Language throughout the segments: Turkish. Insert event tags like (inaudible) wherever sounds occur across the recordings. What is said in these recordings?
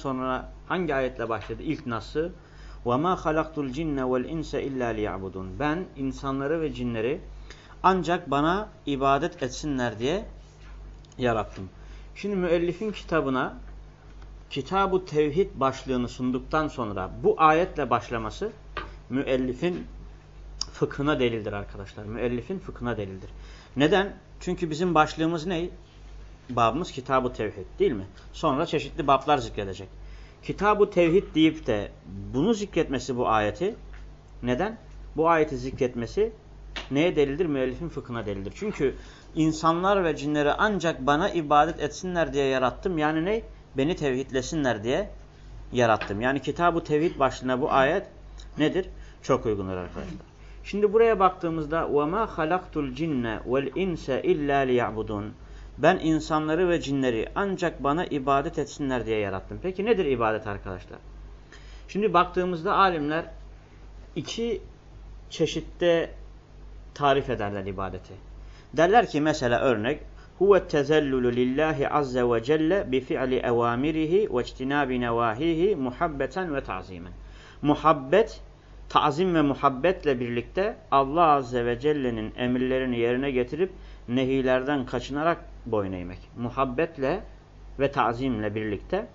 sonra hangi ayetle başladı? İlk nasıl? وَمَا خَلَقْتُ الْجِنَّ وَالْاِنْسَ اِلَّا لِيَعْبُدُونَ Ben insanları ve cinleri ancak bana ibadet etsinler diye yarattım. Şimdi müellifin kitabına Kitab-ı Tevhid başlığını sunduktan sonra bu ayetle başlaması müellifin fıkhına delildir arkadaşlar. Müellifin fıkhına delildir. Neden? Çünkü bizim başlığımız ne? Babımız Kitab-ı Tevhid değil mi? Sonra çeşitli bablar zikredecek. Kitab-ı Tevhid deyip de bunu zikretmesi bu ayeti neden? Bu ayeti zikretmesi neye delildir? Müellifin fıkhına delildir. Çünkü insanlar ve cinleri ancak bana ibadet etsinler diye yarattım. Yani ne? Beni tevhidlesinler diye yarattım. Yani Kitab-ı Tevhid başlığına bu ayet nedir? Çok uygundur arkadaşlar. Şimdi buraya baktığımızda وَمَا خَلَقْتُ الْجِنَّ وَالْاِنْسَ اِلَّا لِيَعْبُدُونَ ben insanları ve cinleri ancak bana ibadet etsinler diye yarattım. Peki nedir ibadet arkadaşlar? Şimdi baktığımızda alimler iki çeşitte tarif ederler ibadeti. Derler ki mesela örnek huve tezellulu lillahi azze ve celle bi fi'li evamirihi ve ictinabi nevahihi muhabbeten ve ta'zimen. Muhabbet tazim ve muhabbetle birlikte Allah Azze ve Celle'nin emirlerini yerine getirip nehilerden kaçınarak boyun eğmek. Muhabbetle ve tazimle birlikte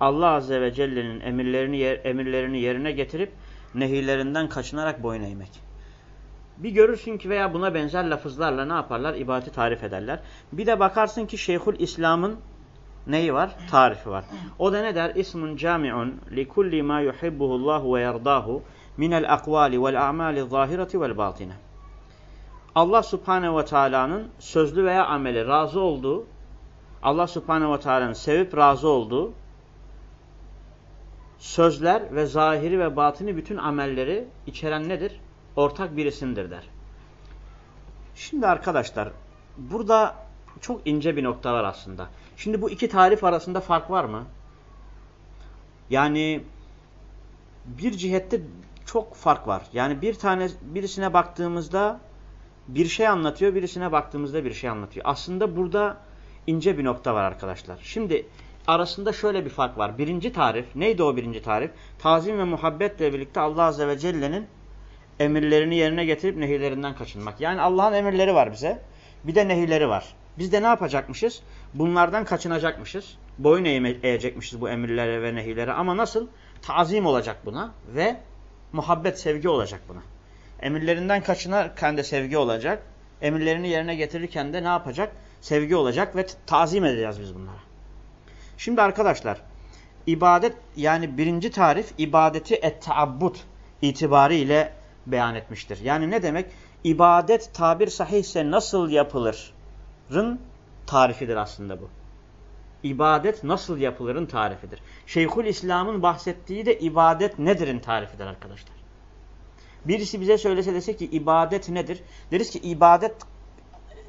Allah Azze ve Celle'nin emirlerini, emirlerini yerine getirip nehirlerinden kaçınarak boyun eğmek. Bir görürsün ki veya buna benzer lafızlarla ne yaparlar? İbadeti tarif ederler. Bir de bakarsın ki Şeyhül İslam'ın neyi var? Tarifi var. O da ne der? İsmun cami'un li kulli ma yuhibbuhullahu ve yerdahu minel akvali vel a'mali zahireti vel batine. Allah subhanehu ve teala'nın sözlü veya ameli razı olduğu, Allah subhanehu ve teala'nın sevip razı olduğu sözler ve zahiri ve batini bütün amelleri içeren nedir? Ortak bir isimdir der. Şimdi arkadaşlar burada çok ince bir nokta var aslında. Şimdi bu iki tarif arasında fark var mı? Yani bir cihette çok fark var. Yani bir tane birisine baktığımızda bir şey anlatıyor, birisine baktığımızda bir şey anlatıyor. Aslında burada ince bir nokta var arkadaşlar. Şimdi arasında şöyle bir fark var. Birinci tarif, neydi o birinci tarif? Tazim ve muhabbetle birlikte Allah Azze ve Celle'nin emirlerini yerine getirip nehirlerinden kaçınmak. Yani Allah'ın emirleri var bize. Bir de nehirleri var. Biz de ne yapacakmışız? Bunlardan kaçınacakmışız. Boyun eğecekmişiz bu emirlere ve nehirlere. Ama nasıl? Tazim olacak buna ve muhabbet, sevgi olacak buna. Emirlerinden kaçınırken de sevgi olacak. Emirlerini yerine getirirken de ne yapacak? Sevgi olacak ve tazim edeceğiz biz bunlara. Şimdi arkadaşlar, ibadet yani birinci tarif ibadeti et-taabbut itibariyle beyan etmiştir. Yani ne demek? İbadet tabir sahihse nasıl yapılırın tarifidir aslında bu. İbadet nasıl yapılırın tarifidir. Şeyhül İslam'ın bahsettiği de ibadet nedir'in tarifidir arkadaşlar. Birisi bize söylese dese ki ibadet nedir? Deriz ki ibadet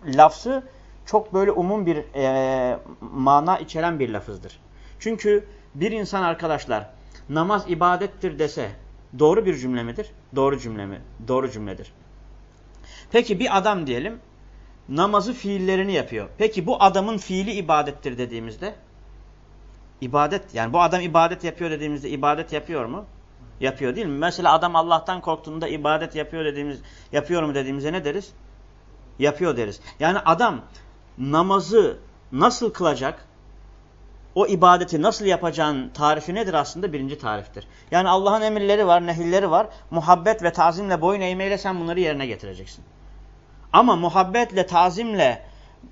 lafzı çok böyle umum bir e, mana içeren bir lafızdır. Çünkü bir insan arkadaşlar namaz ibadettir dese doğru bir cümle midir? Doğru cümle mi? Doğru cümledir. Peki bir adam diyelim namazı fiillerini yapıyor. Peki bu adamın fiili ibadettir dediğimizde ibadet yani bu adam ibadet yapıyor dediğimizde ibadet yapıyor mu? Yapıyor değil mi? Mesela adam Allah'tan korktuğunda ibadet yapıyor dediğimiz yapıyor mu dediğimizde ne deriz? Yapıyor deriz. Yani adam namazı nasıl kılacak? O ibadeti nasıl yapacağın tarifi nedir aslında? Birinci tariftir. Yani Allah'ın emirleri var, nehirleri var. Muhabbet ve tazimle, boyun eğmeyle sen bunları yerine getireceksin. Ama muhabbetle, tazimle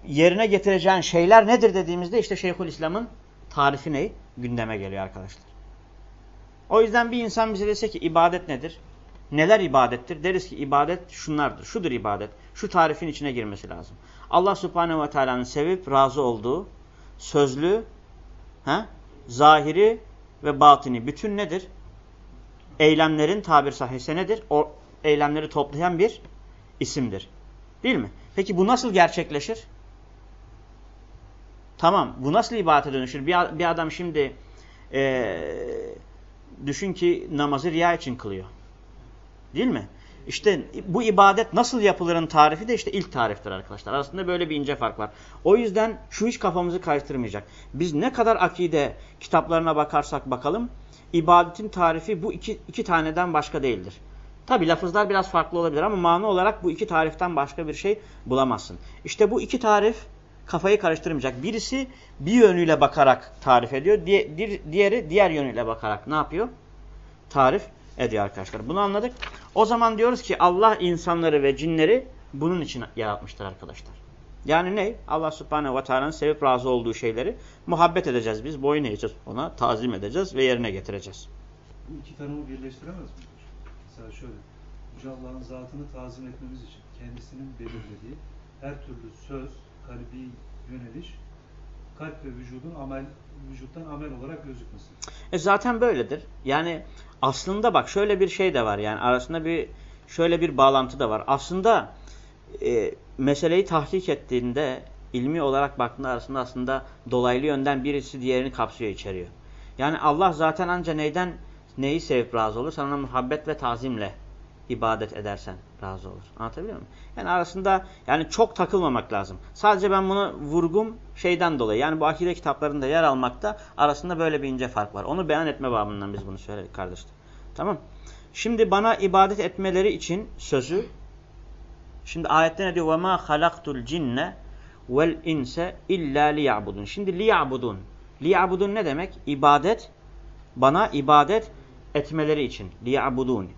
yerine getireceğin şeyler nedir dediğimizde işte Şeyhül İslam'ın tarifi ne? Gündeme geliyor arkadaşlar. O yüzden bir insan bize dese ki ibadet nedir? Neler ibadettir? Deriz ki ibadet şunlardır. Şudur ibadet. Şu tarifin içine girmesi lazım. Allah subhanehu ve teala'nın sevip razı olduğu sözlü, he, zahiri ve batini bütün nedir? Eylemlerin tabir sahihse nedir? O eylemleri toplayan bir isimdir. Değil mi? Peki bu nasıl gerçekleşir? Tamam. Bu nasıl ibadete dönüşür? Bir, bir adam şimdi ee, düşün ki namazı riya için kılıyor. Değil mi? İşte bu ibadet nasıl yapılırın tarifi de işte ilk tariftir arkadaşlar. Arasında böyle bir ince fark var. O yüzden şu hiç kafamızı karıştırmayacak. Biz ne kadar akide kitaplarına bakarsak bakalım ibadetin tarifi bu iki, iki taneden başka değildir. Tabi lafızlar biraz farklı olabilir ama mana olarak bu iki tariften başka bir şey bulamazsın. İşte bu iki tarif kafayı karıştırmayacak. Birisi bir yönüyle bakarak tarif ediyor. Diğeri diğer yönüyle bakarak ne yapıyor? Tarif ediyor arkadaşlar. Bunu anladık. O zaman diyoruz ki Allah insanları ve cinleri bunun için yaratmıştır arkadaşlar. Yani ne? Allah subhanehu ve teala'nın sevip razı olduğu şeyleri muhabbet edeceğiz biz. Boyun eğeceğiz ona, tazim edeceğiz ve yerine getireceğiz. Bu iki tanımı birleştiremez miyiz? Mesela şöyle, Yüce Allah'ın zatını tazim etmemiz için kendisinin belirlediği her türlü söz, kalbi yöneliş, kalp ve vücudun amel, vücuttan amel olarak gözükmesi. E zaten böyledir. Yani aslında bak şöyle bir şey de var. Yani arasında bir şöyle bir bağlantı da var. Aslında e, meseleyi tahkik ettiğinde ilmi olarak baktığında arasında aslında dolaylı yönden birisi diğerini kapsıyor, içeriyor. Yani Allah zaten ancak neyden neyi sevip razı olur? Sana muhabbet ve tazimle ibadet edersen razı olur. Anlatabiliyor muyum? Yani arasında yani çok takılmamak lazım. Sadece ben bunu vurgum şeyden dolayı. Yani bu akide kitaplarında yer almakta arasında böyle bir ince fark var. Onu beyan etme babından biz bunu söyledik kardeşler. Tamam. Şimdi bana ibadet etmeleri için sözü Şimdi ayette ne diyor? وَمَا خَلَقْتُ الْجِنَّ وَالْاِنْسَ اِلَّا لِيَعْبُدُونَ Şimdi liyabudun. Liyabudun ne demek? İbadet. Bana ibadet etmeleri için. Liyabudun.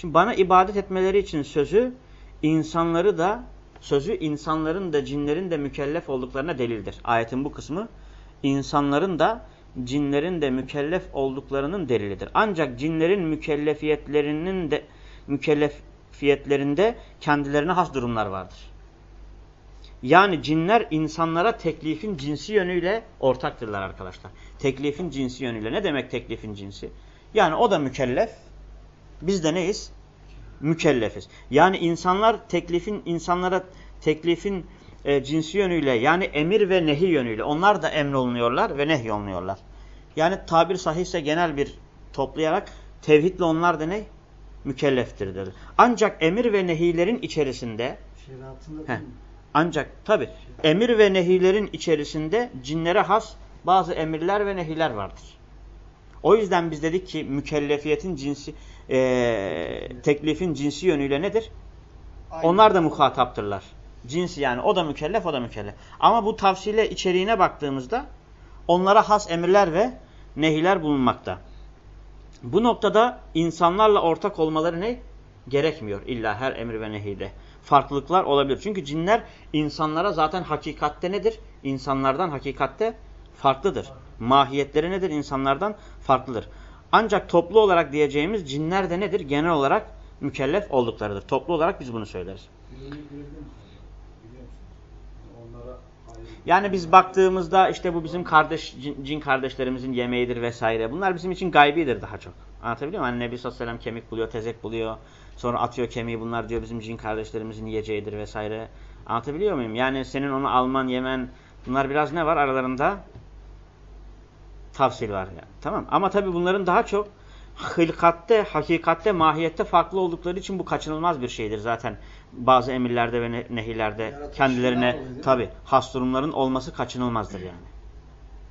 Şimdi bana ibadet etmeleri için sözü insanları da sözü insanların da cinlerin de mükellef olduklarına delildir. Ayetin bu kısmı insanların da cinlerin de mükellef olduklarının delilidir. Ancak cinlerin mükellefiyetlerinin de mükellefiyetlerinde kendilerine has durumlar vardır. Yani cinler insanlara teklifin cinsi yönüyle ortaktırlar arkadaşlar. Teklifin cinsi yönüyle. Ne demek teklifin cinsi? Yani o da mükellef. Biz de neyiz? Mükellefiz. Yani insanlar teklifin insanlara teklifin e, cinsi yönüyle yani emir ve nehi yönüyle onlar da emrolunuyorlar ve nehyolunuyorlar. Yani tabir sahihse genel bir toplayarak tevhidle onlar da ne? Mükelleftir dedi. Ancak emir ve nehilerin içerisinde heh, ancak tabi emir ve nehilerin içerisinde cinlere has bazı emirler ve nehiler vardır. O yüzden biz dedik ki mükellefiyetin cinsi, e, teklifin cinsi yönüyle nedir? Aynen. Onlar da muhataptırlar. Cinsi yani o da mükellef o da mükellef. Ama bu tavsiyle içeriğine baktığımızda onlara has emirler ve nehiler bulunmakta. Bu noktada insanlarla ortak olmaları ne? Gerekmiyor illa her emir ve nehide. Farklılıklar olabilir. Çünkü cinler insanlara zaten hakikatte nedir? İnsanlardan hakikatte farklıdır. Mahiyetleri nedir? İnsanlardan farklıdır. Ancak toplu olarak diyeceğimiz cinler de nedir? Genel olarak mükellef olduklarıdır. Toplu olarak biz bunu söyleriz. Yani biz baktığımızda işte bu bizim kardeş cin kardeşlerimizin yemeğidir vesaire. Bunlar bizim için gaybidir daha çok. Anlatabiliyor muyum? Hani Nebi sallallahu aleyhi ve sellem kemik buluyor, tezek buluyor. Sonra atıyor kemiği bunlar diyor bizim cin kardeşlerimizin yiyeceğidir vesaire. Anlatabiliyor muyum? Yani senin onu alman, yemen bunlar biraz ne var aralarında? Tavsil var yani. Tamam. Ama tabii bunların daha çok hılkatte, hakikatte, mahiyette farklı oldukları için bu kaçınılmaz bir şeydir zaten. Bazı emirlerde ve nehirlerde kendilerine tabi has durumların olması kaçınılmazdır yani.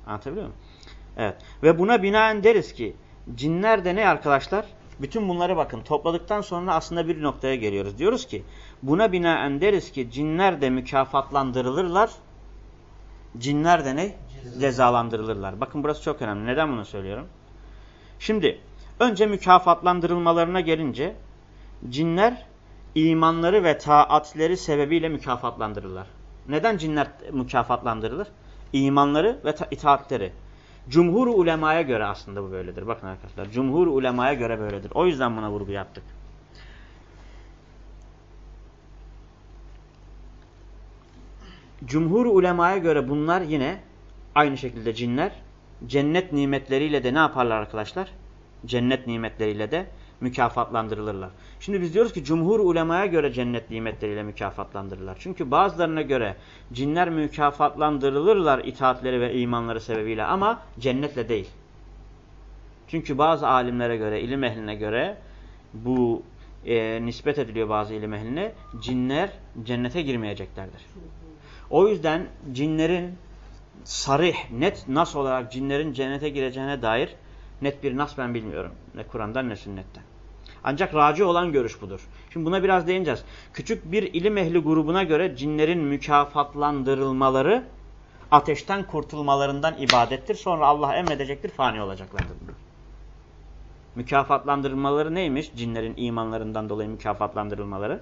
Anlatabiliyor muyum? Evet. Ve buna binaen deriz ki cinler de ne arkadaşlar? Bütün bunları bakın topladıktan sonra aslında bir noktaya geliyoruz. Diyoruz ki buna binaen deriz ki cinler de mükafatlandırılırlar. Cinler de ne? Cezalandırılırlar. Bakın burası çok önemli. Neden bunu söylüyorum? Şimdi önce mükafatlandırılmalarına gelince cinler imanları ve taatleri sebebiyle mükafatlandırırlar. Neden cinler mükafatlandırılır? İmanları ve itaatleri. Cumhur ulemaya göre aslında bu böyledir. Bakın arkadaşlar. Cumhur ulemaya göre böyledir. O yüzden buna vurgu yaptık. Cumhur ulemaya göre bunlar yine aynı şekilde cinler cennet nimetleriyle de ne yaparlar arkadaşlar? Cennet nimetleriyle de mükafatlandırılırlar. Şimdi biz diyoruz ki cumhur ulemaya göre cennet nimetleriyle mükafatlandırırlar. Çünkü bazılarına göre cinler mükafatlandırılırlar itaatleri ve imanları sebebiyle ama cennetle değil. Çünkü bazı alimlere göre, ilim ehline göre bu e, nispet ediliyor bazı ilim ehline. Cinler cennete girmeyeceklerdir. O yüzden cinlerin sarih, net nas olarak cinlerin cennete gireceğine dair net bir nas ben bilmiyorum. Ne Kur'an'dan ne sünnetten. Ancak raci olan görüş budur. Şimdi buna biraz değineceğiz. Küçük bir ilim ehli grubuna göre cinlerin mükafatlandırılmaları ateşten kurtulmalarından ibadettir. Sonra Allah emredecektir, fani olacaklardır. Mükafatlandırılmaları neymiş? Cinlerin imanlarından dolayı mükafatlandırılmaları.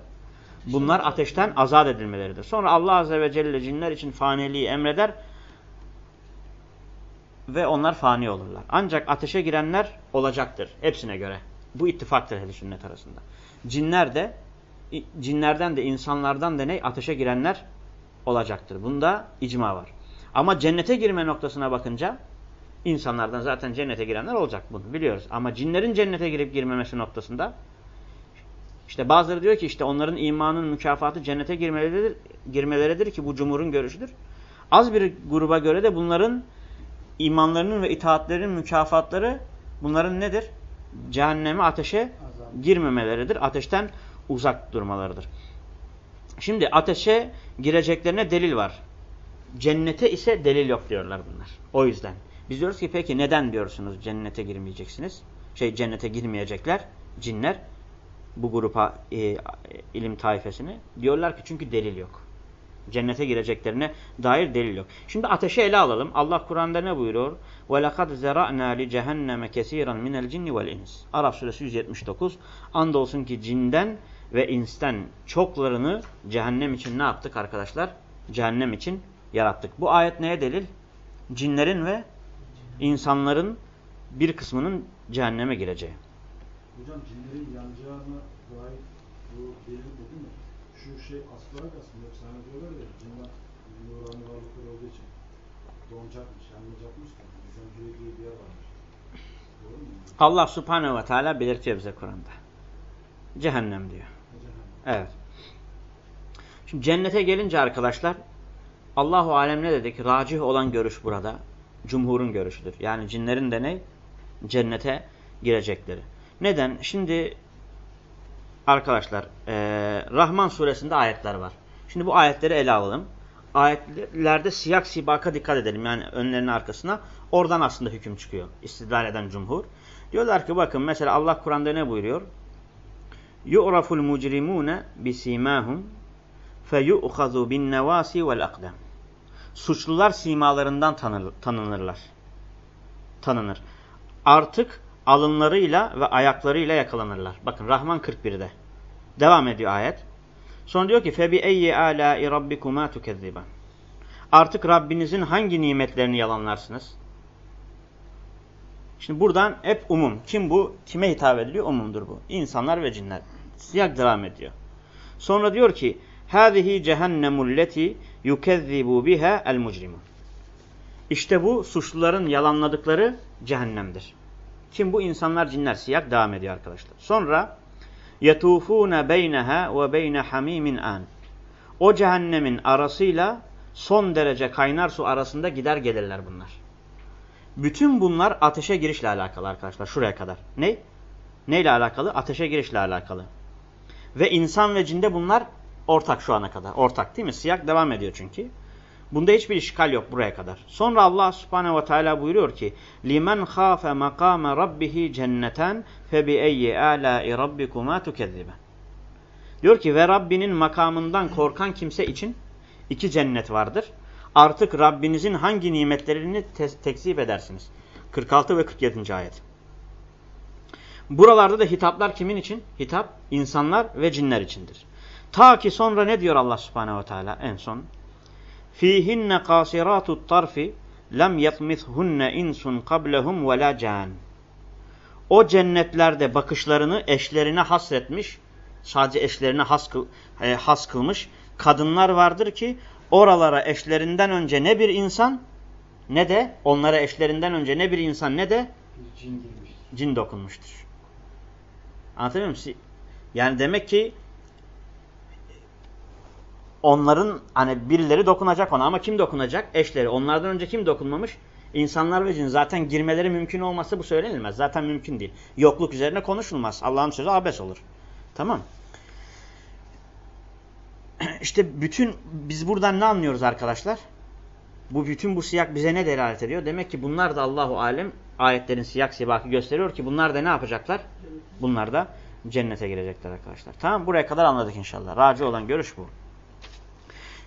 Bunlar ateşten azat edilmeleridir. Sonra Allah Azze ve Celle cinler için faniliği emreder ve onlar fani olurlar. Ancak ateşe girenler olacaktır hepsine göre. Bu ittifaktır ehl sünnet arasında. Cinler de cinlerden de insanlardan da ne ateşe girenler olacaktır. Bunda icma var. Ama cennete girme noktasına bakınca insanlardan zaten cennete girenler olacak bunu biliyoruz. Ama cinlerin cennete girip girmemesi noktasında işte bazıları diyor ki işte onların imanın mükafatı cennete girmeleridir, girmeleridir ki bu cumhurun görüşüdür. Az bir gruba göre de bunların imanlarının ve itaatlerinin mükafatları bunların nedir? Cehenneme ateşe girmemeleridir. Ateşten uzak durmalarıdır. Şimdi ateşe gireceklerine delil var. Cennete ise delil yok diyorlar bunlar. O yüzden. Biz diyoruz ki peki neden diyorsunuz cennete girmeyeceksiniz? Şey cennete girmeyecekler cinler bu grupa e, ilim taifesini. Diyorlar ki çünkü delil yok. Cennete gireceklerine dair delil yok. Şimdi ateşe ele alalım. Allah Kur'an'da ne buyuruyor? وَلَقَدْ زَرَعْنَا لِجَهَنَّمَ كَثِيرًا مِنَ الْجِنِّ وَالْاِنْسِ Arap suresi 179. Andolsun ki cinden ve insten çoklarını cehennem için ne yaptık arkadaşlar? Cehennem için yarattık. Bu ayet neye delil? Cinlerin ve insanların bir kısmının cehenneme gireceği. Hocam cinlerin yanacağına dair bu delil dedi mi? Şu şey aslarak aslında hep sana diyorlar ya cinler nurani varlıklar olduğu için donacakmış, yanmayacakmış da Zencüye diye bir yer varmış. Doğru mu? Allah subhanehu ve teala belirtiyor bize Kur'an'da. Cehennem diyor. Cehennem. Evet. Şimdi cennete gelince arkadaşlar Allahu alem ne dedik? Racih olan görüş burada. Cumhurun görüşüdür. Yani cinlerin de ne? Cennete girecekleri. Neden? Şimdi arkadaşlar e, Rahman suresinde ayetler var. Şimdi bu ayetleri ele alalım. Ayetlerde siyak sibaka dikkat edelim. Yani önlerine arkasına. Oradan aslında hüküm çıkıyor. İstidlal eden cumhur. Diyorlar ki bakın mesela Allah Kur'an'da ne buyuruyor? Yu'raful mucrimune bisimahum feyu'khadu bin nevasi vel akdam. Suçlular simalarından tanınırlar. Tanınır. Artık alınlarıyla ve ayaklarıyla yakalanırlar. Bakın Rahman 41'de. Devam ediyor ayet. Sonra diyor ki febi eyyi alâi rabbikuma tukezziban. Artık Rabbinizin hangi nimetlerini yalanlarsınız? Şimdi buradan hep umum. Kim bu? Kime hitap ediliyor? Umumdur bu. İnsanlar ve cinler. Siyak devam ediyor. Sonra diyor ki هَذِهِ جَهَنَّمُ الَّتِي يُكَذِّبُ بِهَا الْمُجْرِمُونَ İşte bu suçluların yalanladıkları cehennemdir. Kim bu? insanlar cinler. Siyak devam ediyor arkadaşlar. Sonra yetufune beyneha ve beyne hamimin an. O cehennemin arasıyla son derece kaynar su arasında gider gelirler bunlar. Bütün bunlar ateşe girişle alakalı arkadaşlar. Şuraya kadar. Ne? Neyle alakalı? Ateşe girişle alakalı. Ve insan ve cinde bunlar ortak şu ana kadar. Ortak değil mi? Siyak devam ediyor çünkü. Bunda hiçbir işgal yok buraya kadar. Sonra Allah subhanehu ve teala buyuruyor ki limen khafe makame rabbihi cenneten eyyi alâi rabbikuma tukezziben. Diyor ki ve Rabbinin makamından korkan kimse için iki cennet vardır. Artık Rabbinizin hangi nimetlerini te tekzip edersiniz? 46 ve 47. ayet. Buralarda da hitaplar kimin için? Hitap insanlar ve cinler içindir. Ta ki sonra ne diyor Allah subhanehu ve teala en son? Fihinne kasiratut tarfi lem yatmithunne insun qablehum ve la can. O cennetlerde bakışlarını eşlerine hasretmiş, sadece eşlerine has, kıl, e, has kılmış kadınlar vardır ki oralara eşlerinden önce ne bir insan ne de onlara eşlerinden önce ne bir insan ne de cin, cin dokunmuştur. Anlatabiliyor muyum? Yani demek ki onların hani birileri dokunacak ona ama kim dokunacak? Eşleri. Onlardan önce kim dokunmamış? İnsanlar ve cin. Zaten girmeleri mümkün olması bu söylenilmez. Zaten mümkün değil. Yokluk üzerine konuşulmaz. Allah'ın sözü abes olur. Tamam. (clears throat) İşte bütün biz buradan ne anlıyoruz arkadaşlar? Bu bütün bu siyak bize ne delalet ediyor? Demek ki bunlar da Allahu alem ayetlerin siyak sibakı gösteriyor ki bunlar da ne yapacaklar? Bunlar da cennete girecekler arkadaşlar. Tamam buraya kadar anladık inşallah. Raci olan görüş bu.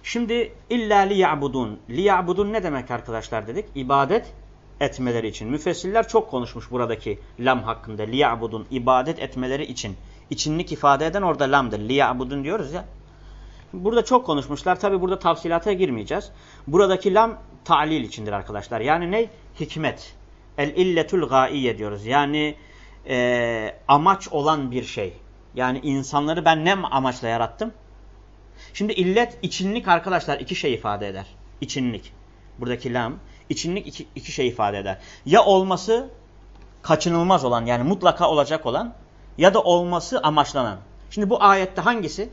Şimdi illa liya'budun. Liya'budun ne demek arkadaşlar dedik? İbadet etmeleri için. Müfessirler çok konuşmuş buradaki lam hakkında. Liya'budun ibadet etmeleri için. İçinlik ifade eden orada lamdır. Liya'budun diyoruz ya. Burada çok konuşmuşlar. Tabi burada tafsilata girmeyeceğiz. Buradaki lam ta'lil içindir arkadaşlar. Yani ne? Hikmet. El illetul gaiye diyoruz. Yani e, amaç olan bir şey. Yani insanları ben ne amaçla yarattım? Şimdi illet içinlik arkadaşlar iki şey ifade eder. İçinlik. Buradaki lam. içinlik iki, iki şey ifade eder. Ya olması kaçınılmaz olan yani mutlaka olacak olan ya da olması amaçlanan. Şimdi bu ayette hangisi?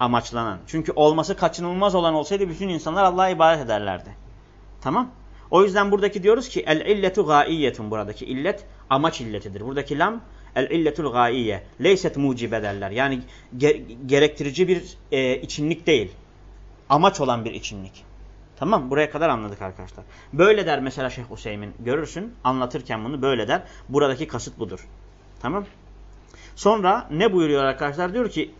Amaçlanan. Çünkü olması kaçınılmaz olan olsaydı bütün insanlar Allah'a ibadet ederlerdi. Tamam? O yüzden buradaki diyoruz ki el illetu gaiyetun buradaki illet amaç illetidir. Buradaki lam el illetul gaiye. Leyset mucibe derler. Yani ge gerektirici bir e, içinlik değil. Amaç olan bir içinlik. Tamam Buraya kadar anladık arkadaşlar. Böyle der mesela Şeyh Hüseyin. Görürsün anlatırken bunu böyle der. Buradaki kasıt budur. Tamam Sonra ne buyuruyor arkadaşlar? Diyor ki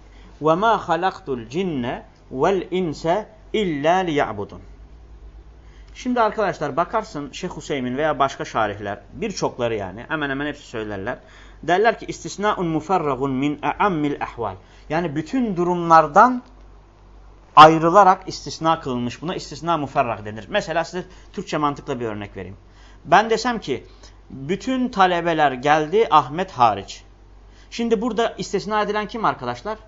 وَمَا خَلَقْتُ الْجِنَّ وَالْاِنْسَ اِلَّا لِيَعْبُدُونَ Şimdi arkadaşlar bakarsın Şeyh Hüseyin veya başka şarihler birçokları yani hemen hemen hepsi söylerler. Derler ki istisnaun mufarragun min a'ammil ahval. Yani bütün durumlardan ayrılarak istisna kılınmış. Buna istisna mufarrak denir. Mesela size Türkçe mantıkla bir örnek vereyim. Ben desem ki bütün talebeler geldi Ahmet hariç. Şimdi burada istisna edilen kim arkadaşlar?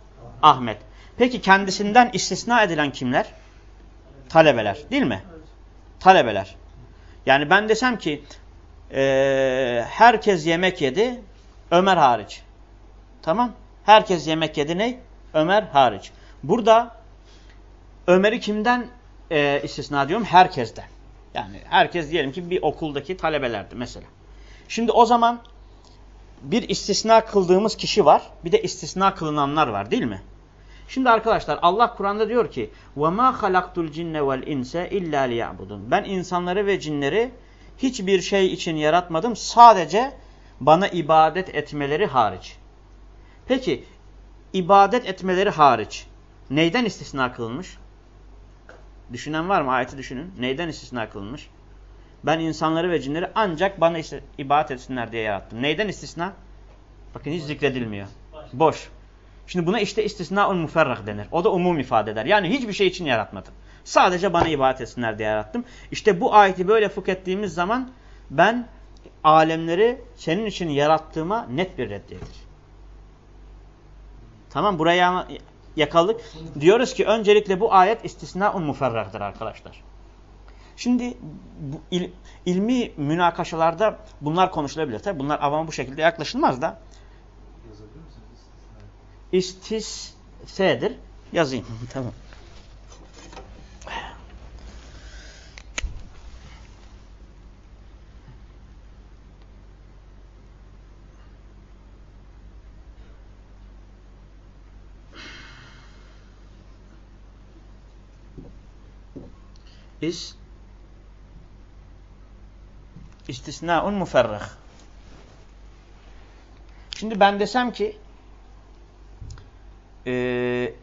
Ahmet. Peki kendisinden istisna edilen kimler? Talebeler değil mi? Talebeler. Yani ben desem ki e, herkes yemek yedi Ömer hariç. Tamam. Herkes yemek yedi ne? Ömer hariç. Burada Ömer'i kimden e, istisna diyorum? Herkesten. Yani herkes diyelim ki bir okuldaki talebelerdi mesela. Şimdi o zaman bir istisna kıldığımız kişi var. Bir de istisna kılınanlar var değil mi? Şimdi arkadaşlar Allah Kur'an'da diyor ki وَمَا خَلَقْتُ الْجِنَّ وَالْاِنْسَ اِلَّا لِيَعْبُدُونَ Ben insanları ve cinleri hiçbir şey için yaratmadım. Sadece bana ibadet etmeleri hariç. Peki ibadet etmeleri hariç neyden istisna kılınmış? Düşünen var mı? Ayeti düşünün. Neyden istisna kılınmış? Ben insanları ve cinleri ancak bana ibadet etsinler diye yarattım. Neyden istisna? Bakın hiç zikredilmiyor. Boş. Şimdi buna işte istisna-ul muferrak denir. O da umum ifade eder. Yani hiçbir şey için yaratmadım. Sadece bana ibadet etsinler diye yarattım. İşte bu ayeti böyle fıkh ettiğimiz zaman ben alemleri senin için yarattığıma net bir reddiyedir. Tamam buraya yakaladık. Diyoruz ki öncelikle bu ayet istisna-un muferraktır arkadaşlar. Şimdi bu il, ilmi münakaşalarda bunlar konuşulabilir. Tabi bunlar avama bu şekilde yaklaşılmaz da. İstissedir. Yazayım. (laughs) tamam. İs istisnaun muferrah. Şimdi ben desem ki e,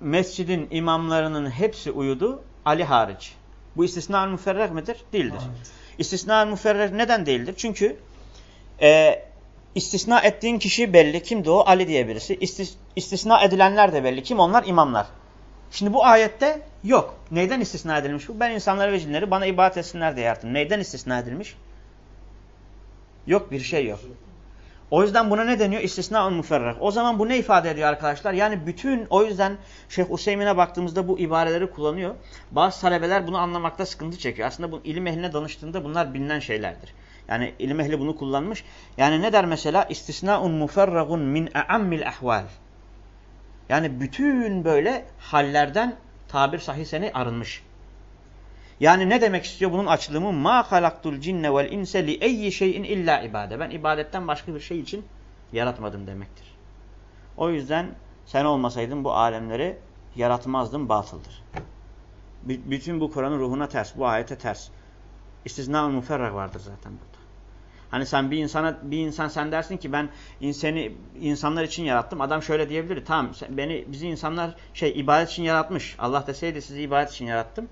mescidin imamlarının hepsi uyudu Ali hariç. Bu istisna müferrek midir? Değildir. Evet. İstisna müferrek neden değildir? Çünkü e, istisna ettiğin kişi belli. Kimdi o? Ali diye birisi. İstis, istisna edilenler de belli. Kim onlar? İmamlar. Şimdi bu ayette yok. Neyden istisna edilmiş bu? Ben insanları ve cinleri bana ibadet etsinler diye yarattım. Neyden istisna edilmiş? Yok bir şey yok. O yüzden buna ne deniyor? İstisna-ın müferrak. O zaman bu ne ifade ediyor arkadaşlar? Yani bütün o yüzden Şeyh Hüseyin'e baktığımızda bu ibareleri kullanıyor. Bazı talebeler bunu anlamakta sıkıntı çekiyor. Aslında bu ilim ehline danıştığında bunlar bilinen şeylerdir. Yani ilim ehli bunu kullanmış. Yani ne der mesela? İstisna-ın müferragun min e'ammil ahval. Yani bütün böyle hallerden tabir sahih seni arınmış. Yani ne demek istiyor bunun açılımı? Ma halaktul cinne vel inse li eyyi şeyin illa ibade. Ben ibadetten başka bir şey için yaratmadım demektir. O yüzden sen olmasaydın bu alemleri yaratmazdın batıldır. B bütün bu Kur'an'ın ruhuna ters, bu ayete ters. İstisna-ı muferrak vardır zaten burada. Hani sen bir insana bir insan sen dersin ki ben insanı insanlar için yarattım. Adam şöyle diyebilir. Tamam sen, beni bizi insanlar şey ibadet için yaratmış. Allah deseydi sizi ibadet için yarattım.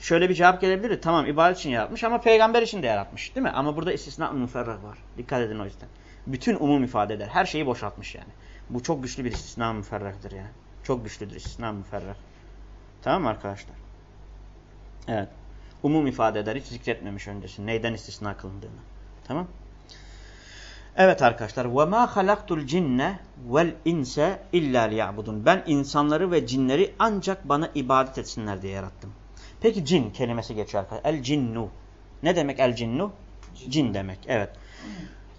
Şöyle bir cevap gelebilir. Tamam ibadet için yaratmış ama peygamber için de yaratmış. Değil mi? Ama burada istisna müferrak var. Dikkat edin o yüzden. Bütün umum ifade eder. Her şeyi boşaltmış yani. Bu çok güçlü bir istisna müferraktır yani. Çok güçlüdür istisna müferrak. Tamam mı arkadaşlar? Evet. Umum ifade eder. Hiç zikretmemiş öncesi. Neyden istisna kılındığını. Tamam. Evet arkadaşlar. Ve ma halaktul cinne vel inse illa liya'budun. Ben insanları ve cinleri ancak bana ibadet etsinler diye yarattım. Peki cin kelimesi geçiyor arkadaşlar. El cinnu. Ne demek el cinnu? Cin, demek. Evet.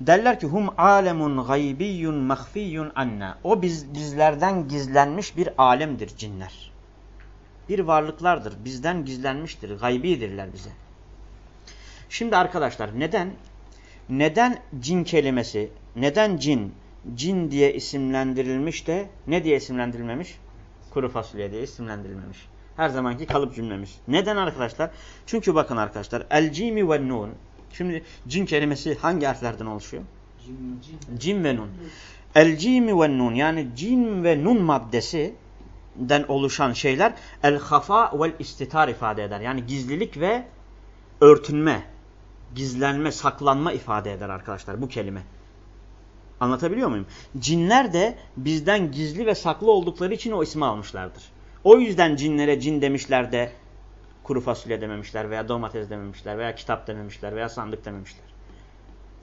Derler ki hum alemun gaybiyyun mahfiyyun anna. O biz bizlerden gizlenmiş bir alemdir cinler. Bir varlıklardır. Bizden gizlenmiştir. Gaybidirler bize. Şimdi arkadaşlar neden neden cin kelimesi, neden cin, cin diye isimlendirilmiş de ne diye isimlendirilmemiş? Kuru fasulye diye isimlendirilmemiş. Her zamanki kalıp cümlemiz. Neden arkadaşlar? Çünkü bakın arkadaşlar el cimi ve nun. Şimdi cin kelimesi hangi harflerden oluşuyor? Cin, cin. cin ve nun. El cimi ve nun yani cin ve nun maddesinden oluşan şeyler el hafa vel istitar ifade eder. Yani gizlilik ve örtünme, gizlenme, saklanma ifade eder arkadaşlar bu kelime. Anlatabiliyor muyum? Cinler de bizden gizli ve saklı oldukları için o ismi almışlardır. O yüzden cinlere cin demişler de kuru fasulye dememişler veya domates dememişler veya kitap dememişler veya sandık dememişler.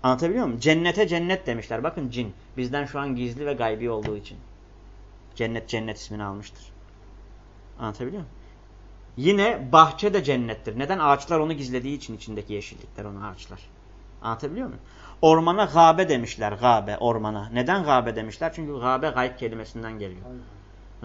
Anlatabiliyor muyum? Cennete cennet demişler. Bakın cin bizden şu an gizli ve gaybi olduğu için. Cennet cennet ismini almıştır. Anlatabiliyor muyum? Yine bahçe de cennettir. Neden? Ağaçlar onu gizlediği için içindeki yeşillikler onu ağaçlar. Anlatabiliyor muyum? Ormana gabe demişler. Gabe, ormana. Neden gabe demişler? Çünkü gabe gayb kelimesinden geliyor.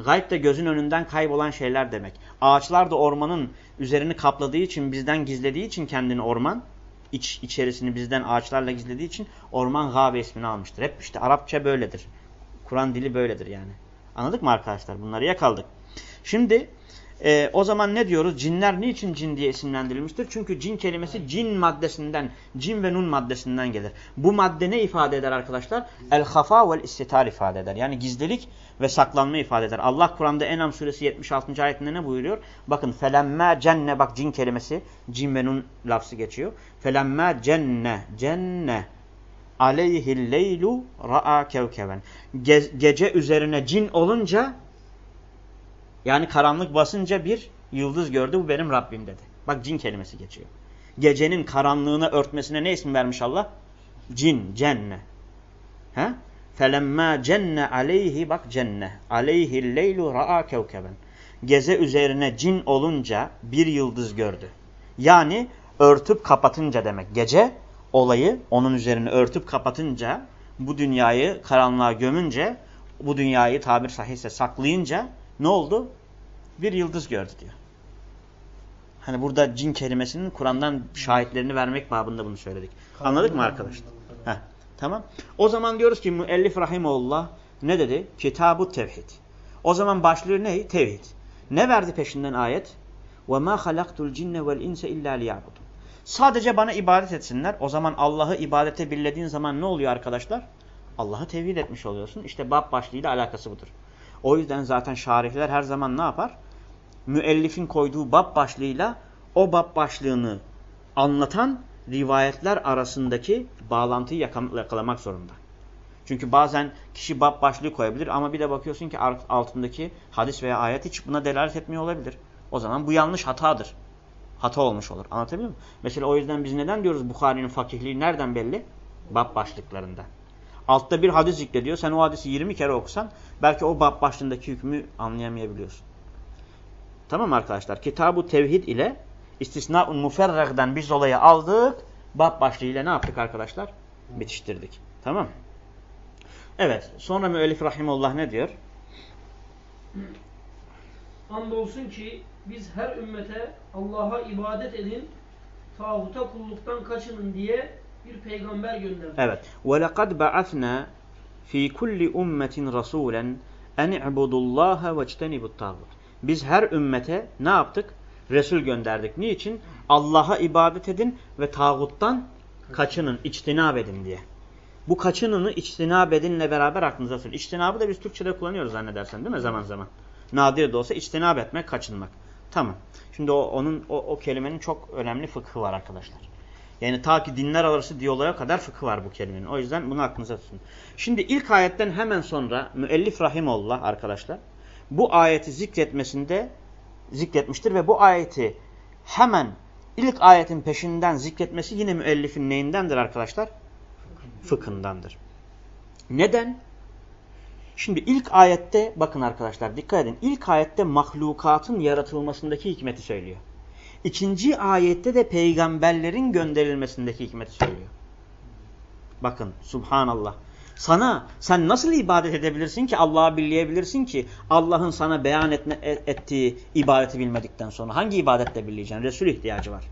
Gayb de gözün önünden kaybolan şeyler demek. Ağaçlar da ormanın üzerini kapladığı için, bizden gizlediği için kendini orman, iç, içerisini bizden ağaçlarla gizlediği için orman gâbe ismini almıştır. Hep işte Arapça böyledir. Kur'an dili böyledir yani. Anladık mı arkadaşlar? Bunları yakaldık. Şimdi e, o zaman ne diyoruz? Cinler niçin cin diye isimlendirilmiştir? Çünkü cin kelimesi cin maddesinden, cin ve nun maddesinden gelir. Bu madde ne ifade eder arkadaşlar? El-hafa vel istitar ifade eder. Yani gizlilik ve saklanma ifade eder. Allah Kur'an'da Enam suresi 76. ayetinde ne buyuruyor? Bakın felemme cenne bak cin kelimesi cin ve nun lafzı geçiyor. Felemme cenne cenne aleyhil leylu ra'a kevkeven. Ge gece üzerine cin olunca yani karanlık basınca bir yıldız gördü. Bu benim Rabbim dedi. Bak cin kelimesi geçiyor. Gecenin karanlığına örtmesine ne isim vermiş Allah? Cin, cenne. He? Felemma cenne aleyhi bak cenne. Aleyhi leylu ra'a kevkeben. Geze üzerine cin olunca bir yıldız gördü. Yani örtüp kapatınca demek. Gece olayı onun üzerine örtüp kapatınca bu dünyayı karanlığa gömünce bu dünyayı tabir sahihse saklayınca ne oldu? Bir yıldız gördü diyor. Hani burada cin kelimesinin Kur'an'dan şahitlerini vermek babında bunu söyledik. Anladık mı arkadaşlar? Heh, tamam. O zaman diyoruz ki müellif rahimullah ne dedi? Kitabu tevhid. O zaman başlığı ne? Tevhid. Ne verdi peşinden ayet? وَمَا خَلَقْتُ الْجِنَّ وَالْاِنْسَ اِلَّا لِيَعْبُدُونَ Sadece bana ibadet etsinler. O zaman Allah'ı ibadete birlediğin zaman ne oluyor arkadaşlar? Allah'ı tevhid etmiş oluyorsun. İşte bab başlığıyla alakası budur. O yüzden zaten şarihler her zaman ne yapar? Müellifin koyduğu bab başlığıyla o bab başlığını anlatan rivayetler arasındaki bağlantıyı yakalamak zorunda. Çünkü bazen kişi bab başlığı koyabilir ama bir de bakıyorsun ki altındaki hadis veya ayet hiç buna delalet etmiyor olabilir. O zaman bu yanlış hatadır. Hata olmuş olur. Anlatabiliyor muyum? Mesela o yüzden biz neden diyoruz Bukhari'nin fakihliği nereden belli? Bab başlıklarında. Altta bir hadis zikrediyor. Sen o hadisi 20 kere okusan belki o bab başlığındaki hükmü anlayamayabiliyorsun. Tamam arkadaşlar? Kitab-ı Tevhid ile istisna-ı muferrag'dan biz olayı aldık. Bab başlığıyla ne yaptık arkadaşlar? Bitiştirdik. Tamam Evet. Sonra müellif rahimullah ne diyor? Andolsun ki biz her ümmete Allah'a ibadet edin, tağuta kulluktan kaçının diye bir peygamber gönderdik. Evet. وَلَقَدْ بَعَثْنَا fi kulli ummetin rasulen en i'budullaha ve ectenibut tağut. biz her ümmete ne yaptık? Resul gönderdik. Niçin? Allah'a ibadet edin ve tağuttan kaçının, içtinab edin diye. Bu kaçınını içtinab edinle beraber aklınıza söyleyin. İçtinabı da biz Türkçe'de kullanıyoruz zannedersen değil mi zaman zaman? Nadir de olsa içtinab etmek, kaçınmak. Tamam. Şimdi o, onun o, o kelimenin çok önemli fıkhı var arkadaşlar. Yani ta ki dinler arası diyaloğa kadar fıkhı var bu kelimenin. O yüzden bunu aklınıza tutun. Şimdi ilk ayetten hemen sonra müellif rahimullah arkadaşlar bu ayeti zikretmesinde zikretmiştir ve bu ayeti hemen ilk ayetin peşinden zikretmesi yine müellifin neyindendir arkadaşlar? Fıkhındandır. Neden? Şimdi ilk ayette bakın arkadaşlar dikkat edin. İlk ayette mahlukatın yaratılmasındaki hikmeti söylüyor. İkinci ayette de peygamberlerin gönderilmesindeki hikmeti söylüyor. Bakın subhanallah. Sana sen nasıl ibadet edebilirsin ki Allah'ı birleyebilirsin ki Allah'ın sana beyan etme, e, ettiği ibadeti bilmedikten sonra hangi ibadetle birleyeceksin? Resul ihtiyacı var.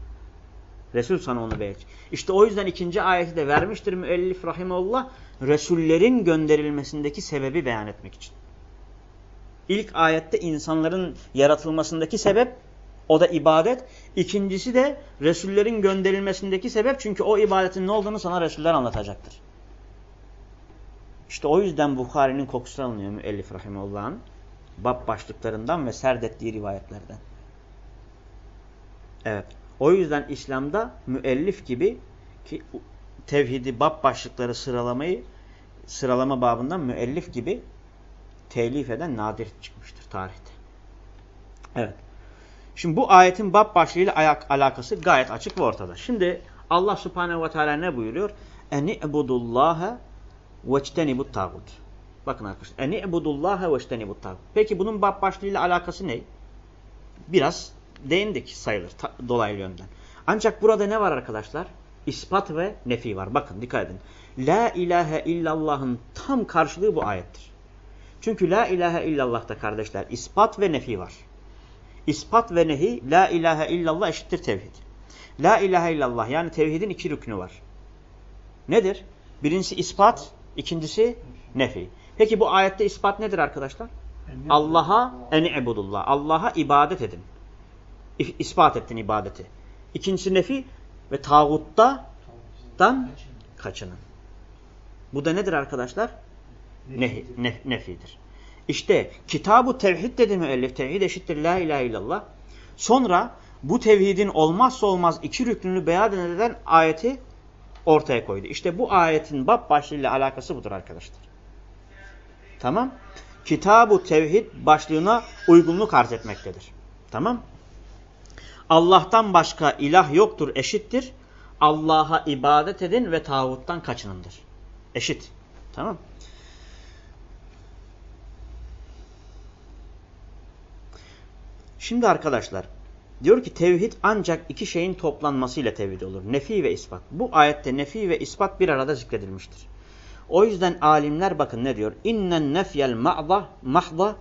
Resul sana onu verecek. İşte o yüzden ikinci ayeti de vermiştir müellif rahimullah. Resullerin gönderilmesindeki sebebi beyan etmek için. İlk ayette insanların yaratılmasındaki sebep o da ibadet. İkincisi de Resullerin gönderilmesindeki sebep çünkü o ibadetin ne olduğunu sana Resuller anlatacaktır. İşte o yüzden Bukhari'nin kokusu alınıyor müellif rahimullah'ın bab başlıklarından ve serdettiği rivayetlerden. Evet. O yüzden İslam'da müellif gibi ki tevhidi bab başlıkları sıralamayı sıralama babından müellif gibi telif eden nadir çıkmıştır tarihte. Evet. Şimdi bu ayetin bab başlığıyla ayak alakası gayet açık ve ortada. Şimdi Allah Subhanahu ve Teala ne buyuruyor? Eni veçtenibut tağut. Bakın arkadaşlar. Eni ibudullaha veçtenibut tağut. Peki bunun bab başlığıyla alakası ne? Biraz değindik sayılır dolaylı yönden. Ancak burada ne var arkadaşlar? İspat ve nefi var. Bakın dikkat edin. La ilahe illallah'ın tam karşılığı bu ayettir. Çünkü la ilahe illallah'ta kardeşler ispat ve nefi var. İspat ve nehi la ilahe illallah eşittir tevhid. La ilahe illallah yani tevhidin iki rüknü var. Nedir? Birincisi ispat, ikincisi nefi. Peki bu ayette ispat nedir arkadaşlar? Allah'a eni ebudullah. Allah'a ibadet edin. İspat ettin ibadeti. İkincisi nefi ve tağuttan kaçının. Bu da nedir arkadaşlar? Nehi, nef, nefidir. İşte kitabı tevhid dedi müellif. Tevhid eşittir la ilahe illallah. Sonra bu tevhidin olmazsa olmaz iki rüknünü beyan eden ayeti ortaya koydu. İşte bu ayetin bab başlığıyla alakası budur arkadaşlar. Tamam. Kitab-ı tevhid başlığına uygunluk arz etmektedir. Tamam. Allah'tan başka ilah yoktur eşittir. Allah'a ibadet edin ve tağuttan kaçınındır. Eşit. Tamam. Şimdi arkadaşlar diyor ki tevhid ancak iki şeyin toplanmasıyla tevhid olur. Nefi ve ispat. Bu ayette nefi ve ispat bir arada zikredilmiştir. O yüzden alimler bakın ne diyor? İnnen nefyel ma'da mahda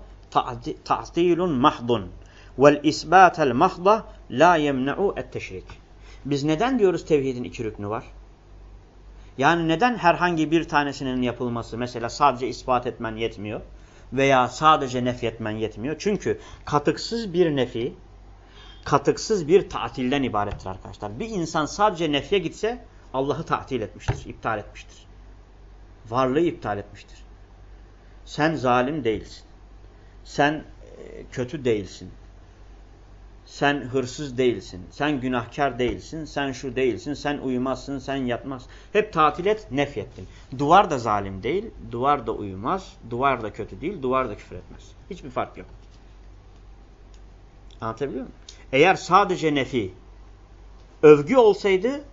ta'tilun mahdun vel isbatel mahda la yemne'u et teşrik. Biz neden diyoruz tevhidin iki rüknü var? Yani neden herhangi bir tanesinin yapılması mesela sadece ispat etmen yetmiyor veya sadece nefyetmen yetmiyor? Çünkü katıksız bir nefi, katıksız bir tatilden ibarettir arkadaşlar. Bir insan sadece nefye gitse Allah'ı tatil etmiştir, iptal etmiştir. Varlığı iptal etmiştir. Sen zalim değilsin. Sen kötü değilsin. Sen hırsız değilsin. Sen günahkar değilsin. Sen şu değilsin. Sen uyumazsın. Sen yatmaz. Hep tatil et, nefyettin. Duvar da zalim değil. Duvar da uyumaz. Duvar da kötü değil. Duvar da küfür etmez. Hiçbir fark yok. Anlatabiliyor muyum? Eğer sadece nefi övgü olsaydı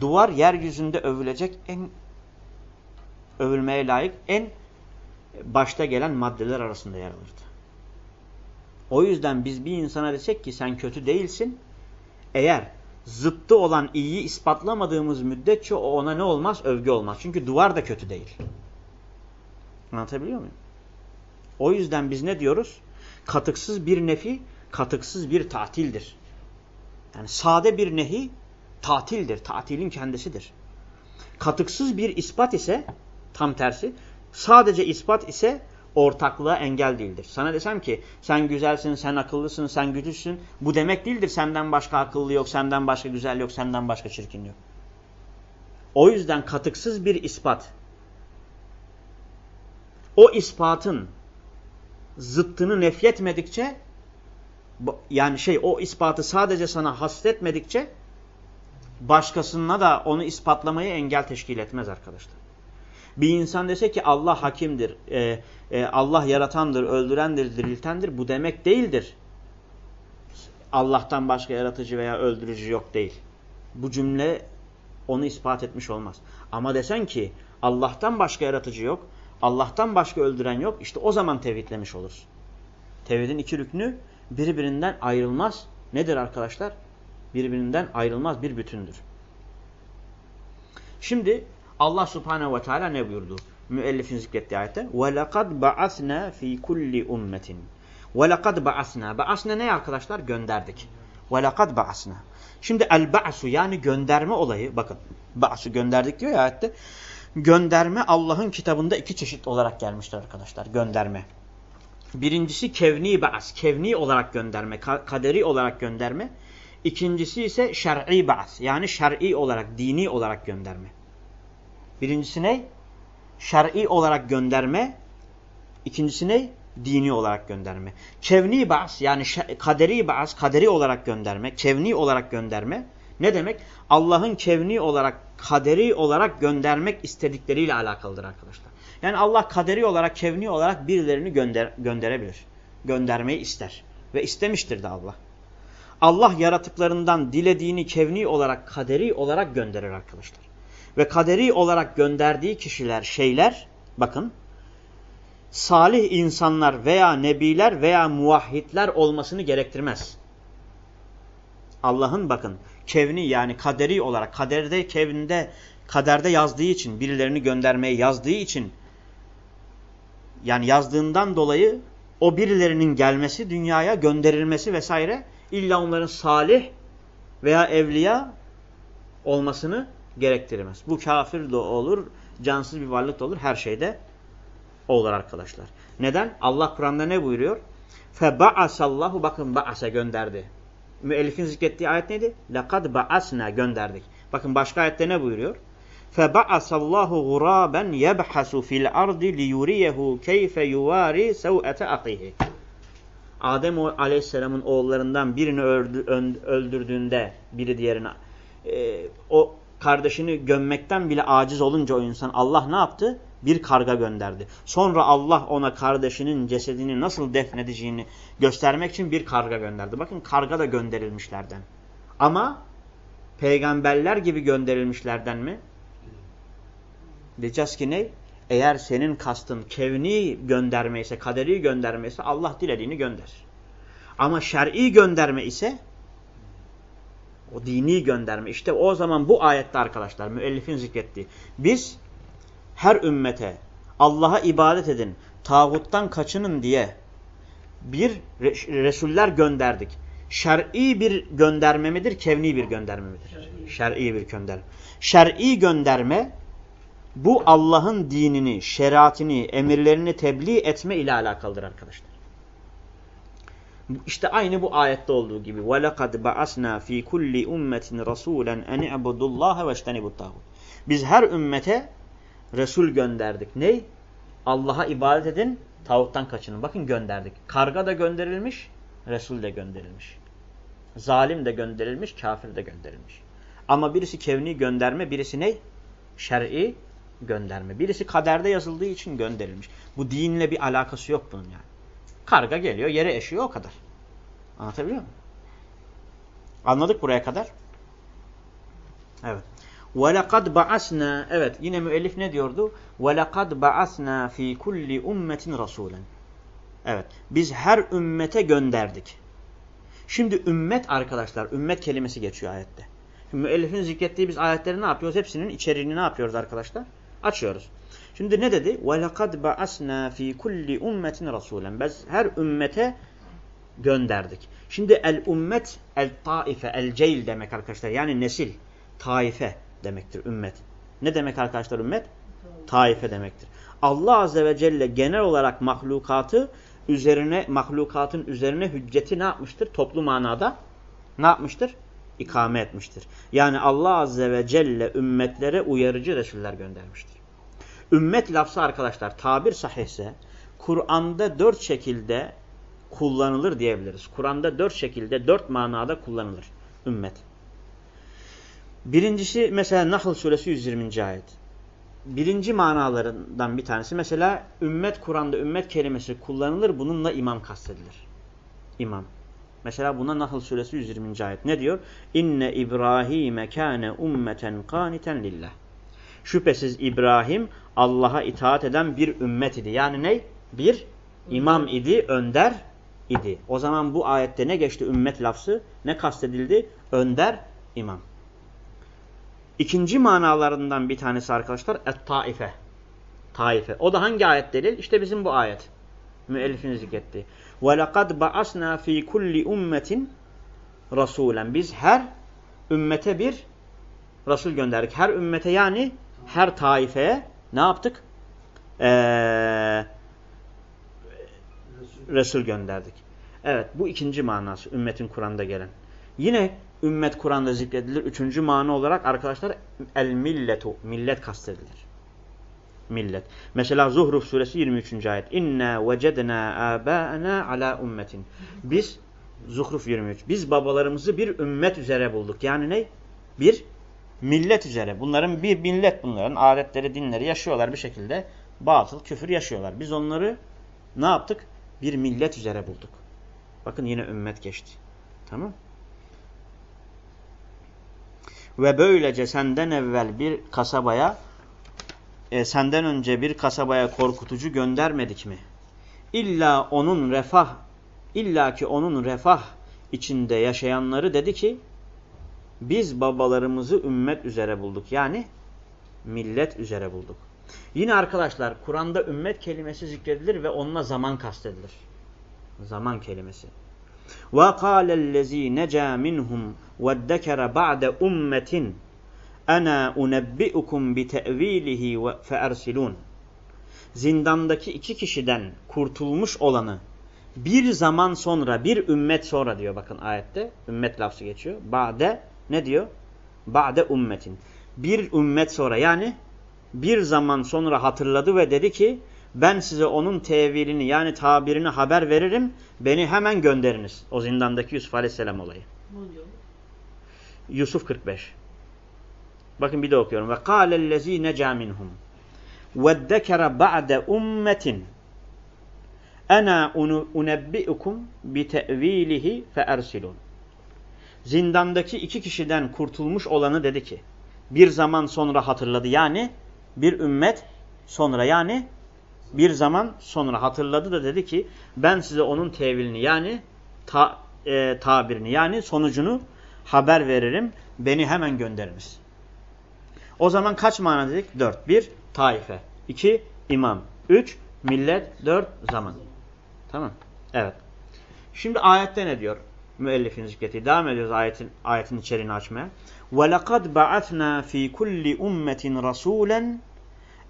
duvar yeryüzünde övülecek en övülmeye layık en başta gelen maddeler arasında yer alırdı. O yüzden biz bir insana desek ki sen kötü değilsin. Eğer zıttı olan iyiyi ispatlamadığımız müddetçe ona ne olmaz? Övgü olmaz. Çünkü duvar da kötü değil. Anlatabiliyor muyum? O yüzden biz ne diyoruz? Katıksız bir nefi, katıksız bir tatildir. Yani sade bir nehi tatildir. Tatilin kendisidir. Katıksız bir ispat ise tam tersi Sadece ispat ise ortaklığa engel değildir. Sana desem ki sen güzelsin, sen akıllısın, sen güçlüsün. Bu demek değildir senden başka akıllı yok, senden başka güzel yok, senden başka çirkin yok. O yüzden katıksız bir ispat. O ispatın zıttını nefyetmedikçe yani şey o ispatı sadece sana hasretmedikçe başkasına da onu ispatlamayı engel teşkil etmez arkadaşlar. Bir insan dese ki Allah hakimdir, e, e, Allah yaratandır, öldürendir, diriltendir bu demek değildir. Allah'tan başka yaratıcı veya öldürücü yok değil. Bu cümle onu ispat etmiş olmaz. Ama desen ki Allah'tan başka yaratıcı yok, Allah'tan başka öldüren yok, işte o zaman tevhidlemiş olursun. Tevhidin iki rüknü birbirinden ayrılmaz. Nedir arkadaşlar? Birbirinden ayrılmaz bir bütündür. Şimdi Allah subhanehu ve teala ne buyurdu? Müellifin zikrettiği ayette. وَلَقَدْ بَعَثْنَا ف۪ي كُلِّ اُمَّةٍ وَلَقَدْ بَعَثْنَا Ba'asna ne arkadaşlar? Gönderdik. وَلَقَدْ بَعَثْنَا Şimdi el-ba'su yani gönderme olayı bakın. Ba'su gönderdik diyor ya ayette. Gönderme Allah'ın kitabında iki çeşit olarak gelmiştir arkadaşlar. Gönderme. Birincisi kevni ba'as. Kevni olarak gönderme. Kaderi olarak gönderme. İkincisi ise şer'i ba'as. Yani şer'i olarak, dini olarak gönderme. Birincisi ne? Şer'i olarak gönderme. İkincisi ne? Dini olarak gönderme. Kevni ba'as yani kaderi ba'as, kaderi olarak gönderme. Kevni olarak gönderme. Ne demek? Allah'ın kevni olarak, kaderi olarak göndermek istedikleriyle alakalıdır arkadaşlar. Yani Allah kaderi olarak, kevni olarak birilerini gönder gönderebilir. Göndermeyi ister. Ve istemiştir de Allah. Allah yaratıklarından dilediğini kevni olarak, kaderi olarak gönderir arkadaşlar. Ve kaderi olarak gönderdiği kişiler, şeyler, bakın, salih insanlar veya nebiler veya muvahhidler olmasını gerektirmez. Allah'ın bakın, kevni yani kaderi olarak, kaderde, kevninde, kaderde yazdığı için, birilerini göndermeye yazdığı için yani yazdığından dolayı o birilerinin gelmesi, dünyaya gönderilmesi vesaire illa onların salih veya evliya olmasını gerektirmez. Bu kafir de olur, cansız bir varlık da olur, her şeyde olur arkadaşlar. Neden? Allah Kur'an'da ne buyuruyor? Feba'asallahu bakın ba'asa gönderdi. Müellifin zikrettiği ayet neydi? Lekad ba'asna gönderdik. Bakın başka ayette ne buyuruyor? فَبَعَثَ اللّٰهُ غُرَابًا يَبْحَسُ فِي الْأَرْضِ لِيُرِيَهُ كَيْفَ يُوَارِ سَوْءَةَ أَقِيهِ Adem Aleyhisselam'ın oğullarından birini öldürdüğünde biri diğerine e, o kardeşini gömmekten bile aciz olunca o insan Allah ne yaptı? Bir karga gönderdi. Sonra Allah ona kardeşinin cesedini nasıl defnedeceğini göstermek için bir karga gönderdi. Bakın karga da gönderilmişlerden. Ama peygamberler gibi gönderilmişlerden mi? Diyeceğiz ki ne? Eğer senin kastın kevni gönderme ise, kaderi gönderme ise Allah dilediğini gönder. Ama şer'i gönderme ise o dini gönderme. İşte o zaman bu ayette arkadaşlar müellifin zikrettiği. Biz her ümmete Allah'a ibadet edin, tağuttan kaçının diye bir Resuller gönderdik. Şer'i bir gönderme midir, kevni bir gönderme midir? Şer'i bir gönderme. Şer'i gönderme bu Allah'ın dinini, şeriatini, emirlerini tebliğ etme ile alakalıdır arkadaşlar. İşte aynı bu ayette olduğu gibi. وَلَقَدْ بَعَسْنَا ف۪ي كُلِّ اُمَّةٍ رَسُولًا اَنِ اَعْبُدُ اللّٰهَ وَاجْتَنِبُ الطَّاغُوتِ Biz her ümmete Resul gönderdik. Ney? Allah'a ibadet edin, tağuttan kaçının. Bakın gönderdik. Karga da gönderilmiş, Resul de gönderilmiş. Zalim de gönderilmiş, kafir de gönderilmiş. Ama birisi kevni gönderme, birisi ne? Şer'i gönderme. Birisi kaderde yazıldığı için gönderilmiş. Bu dinle bir alakası yok bunun yani. Karga geliyor, yere eşiyor o kadar. Anlatabiliyor muyum? Anladık buraya kadar? Evet. وَلَقَدْ بَعَسْنَا Evet yine müellif ne diyordu? وَلَقَدْ بَعَسْنَا ف۪ي كُلِّ اُمَّةٍ رَسُولًا Evet. Biz her ümmete gönderdik. Şimdi ümmet arkadaşlar, ümmet kelimesi geçiyor ayette. Şimdi müellifin zikrettiği biz ayetleri ne yapıyoruz? Hepsinin içeriğini ne yapıyoruz arkadaşlar? Açıyoruz. Şimdi ne dedi? وَلَقَدْ بَعَسْنَا ف۪ي كُلِّ اُمَّةٍ رَسُولًا Biz her ümmete gönderdik. Şimdi el-ümmet, el-taife, el-ceyl demek arkadaşlar. Yani nesil, taife demektir ümmet. Ne demek arkadaşlar ümmet? Taife demektir. Allah Azze ve Celle genel olarak mahlukatı üzerine mahlukatın üzerine hücceti ne yapmıştır? Toplu manada ne yapmıştır? İkame etmiştir. Yani Allah Azze ve Celle ümmetlere uyarıcı Resuller göndermiştir. Ümmet lafzı arkadaşlar tabir sahihse Kur'an'da dört şekilde kullanılır diyebiliriz. Kur'an'da dört şekilde, dört manada kullanılır ümmet. Birincisi mesela Nahl suresi 120. ayet. Birinci manalarından bir tanesi mesela ümmet Kur'an'da ümmet kelimesi kullanılır. Bununla imam kastedilir. İmam. Mesela buna Nahl suresi 120. ayet. Ne diyor? İnne İbrahim'e kâne ummeten kâniten lillah. Şüphesiz İbrahim Allah'a itaat eden bir ümmet idi. Yani ne? Bir imam idi, önder idi. O zaman bu ayette ne geçti ümmet lafzı? Ne kastedildi? Önder, imam. İkinci manalarından bir tanesi arkadaşlar et-taife. Taife. O da hangi ayet delil? İşte bizim bu ayet Müellifin zikretti. وَلَقَدْ بَعَسْنَا ف۪ي كُلِّ اُمَّةٍ رَسُولًا Biz her ümmete bir Resul gönderdik. Her ümmete yani her taifeye ne yaptık? Ee, Resul gönderdik. Evet bu ikinci manası ümmetin Kur'an'da gelen. Yine ümmet Kur'an'da zikredilir. Üçüncü mana olarak arkadaşlar el milletu millet kastedilir. Millet. Mesela Zuhruf suresi 23. ayet. İnna vecedna abâena ala ummetin. Biz Zuhruf 23. Biz babalarımızı bir ümmet üzere bulduk. Yani ne? Bir millet üzere. Bunların bir millet bunların adetleri, dinleri yaşıyorlar bir şekilde. Batıl, küfür yaşıyorlar. Biz onları ne yaptık? Bir millet üzere bulduk. Bakın yine ümmet geçti. Tamam Ve böylece senden evvel bir kasabaya, e, senden önce bir kasabaya korkutucu göndermedik mi? İlla onun refah, illa ki onun refah içinde yaşayanları dedi ki, biz babalarımızı ümmet üzere bulduk. Yani millet üzere bulduk. Yine arkadaşlar Kur'an'da ümmet kelimesi zikredilir ve onunla zaman kastedilir. Zaman kelimesi. وَقَالَ الَّذ۪ي نَجَى مِنْهُمْ وَادَّكَرَ بَعْدَ اُمَّةٍ Ana unebbi'ukum bi te'vilihi ve fe'ersilun. Zindandaki iki kişiden kurtulmuş olanı bir zaman sonra, bir ümmet sonra diyor bakın ayette. Ümmet lafzı geçiyor. Ba'de ne diyor? Ba'de ummetin. Bir ümmet sonra yani bir zaman sonra hatırladı ve dedi ki ben size onun tevilini yani tabirini haber veririm. Beni hemen gönderiniz. O zindandaki Yusuf Aleyhisselam olayı. Yusuf 45. Bakın bir de okuyorum. Ve kâlellezî necâ minhum. Veddekere ba'de ummetin. Ena unebbi'ukum bi te'vilihi fe ersilun. Zindandaki iki kişiden kurtulmuş olanı dedi ki bir zaman sonra hatırladı. Yani bir ümmet sonra yani bir zaman sonra hatırladı da dedi ki ben size onun tevilini yani ta, e, tabirini yani sonucunu haber veririm. Beni hemen gönderiniz. O zaman kaç mana dedik? Dört. Bir, taife. İki, imam. Üç, millet. Dört, zaman. Tamam. Evet. Şimdi ayette ne diyor? Müellifin zikreti. Devam ediyoruz ayetin, ayetin içeriğini açmaya. وَلَقَدْ بَعَثْنَا ف۪ي كُلِّ اُمَّةٍ رَسُولًا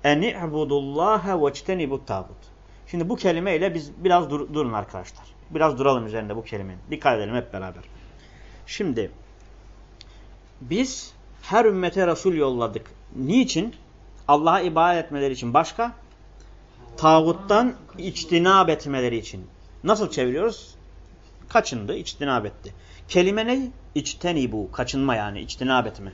اَنِعْبُدُ اللّٰهَ وَاجْتَنِبُ التَّابُتِ Şimdi bu kelimeyle biz biraz dur durun arkadaşlar. Biraz duralım üzerinde bu kelimenin. Dikkat edelim hep beraber. Şimdi biz her ümmete Resul yolladık. Niçin? Allah'a ibadet etmeleri için. Başka? Tağuttan içtinab etmeleri için. Nasıl çeviriyoruz? Kaçındı, içtinab etti. Kelime ne? İçtenibu, kaçınma yani, içtinab etme.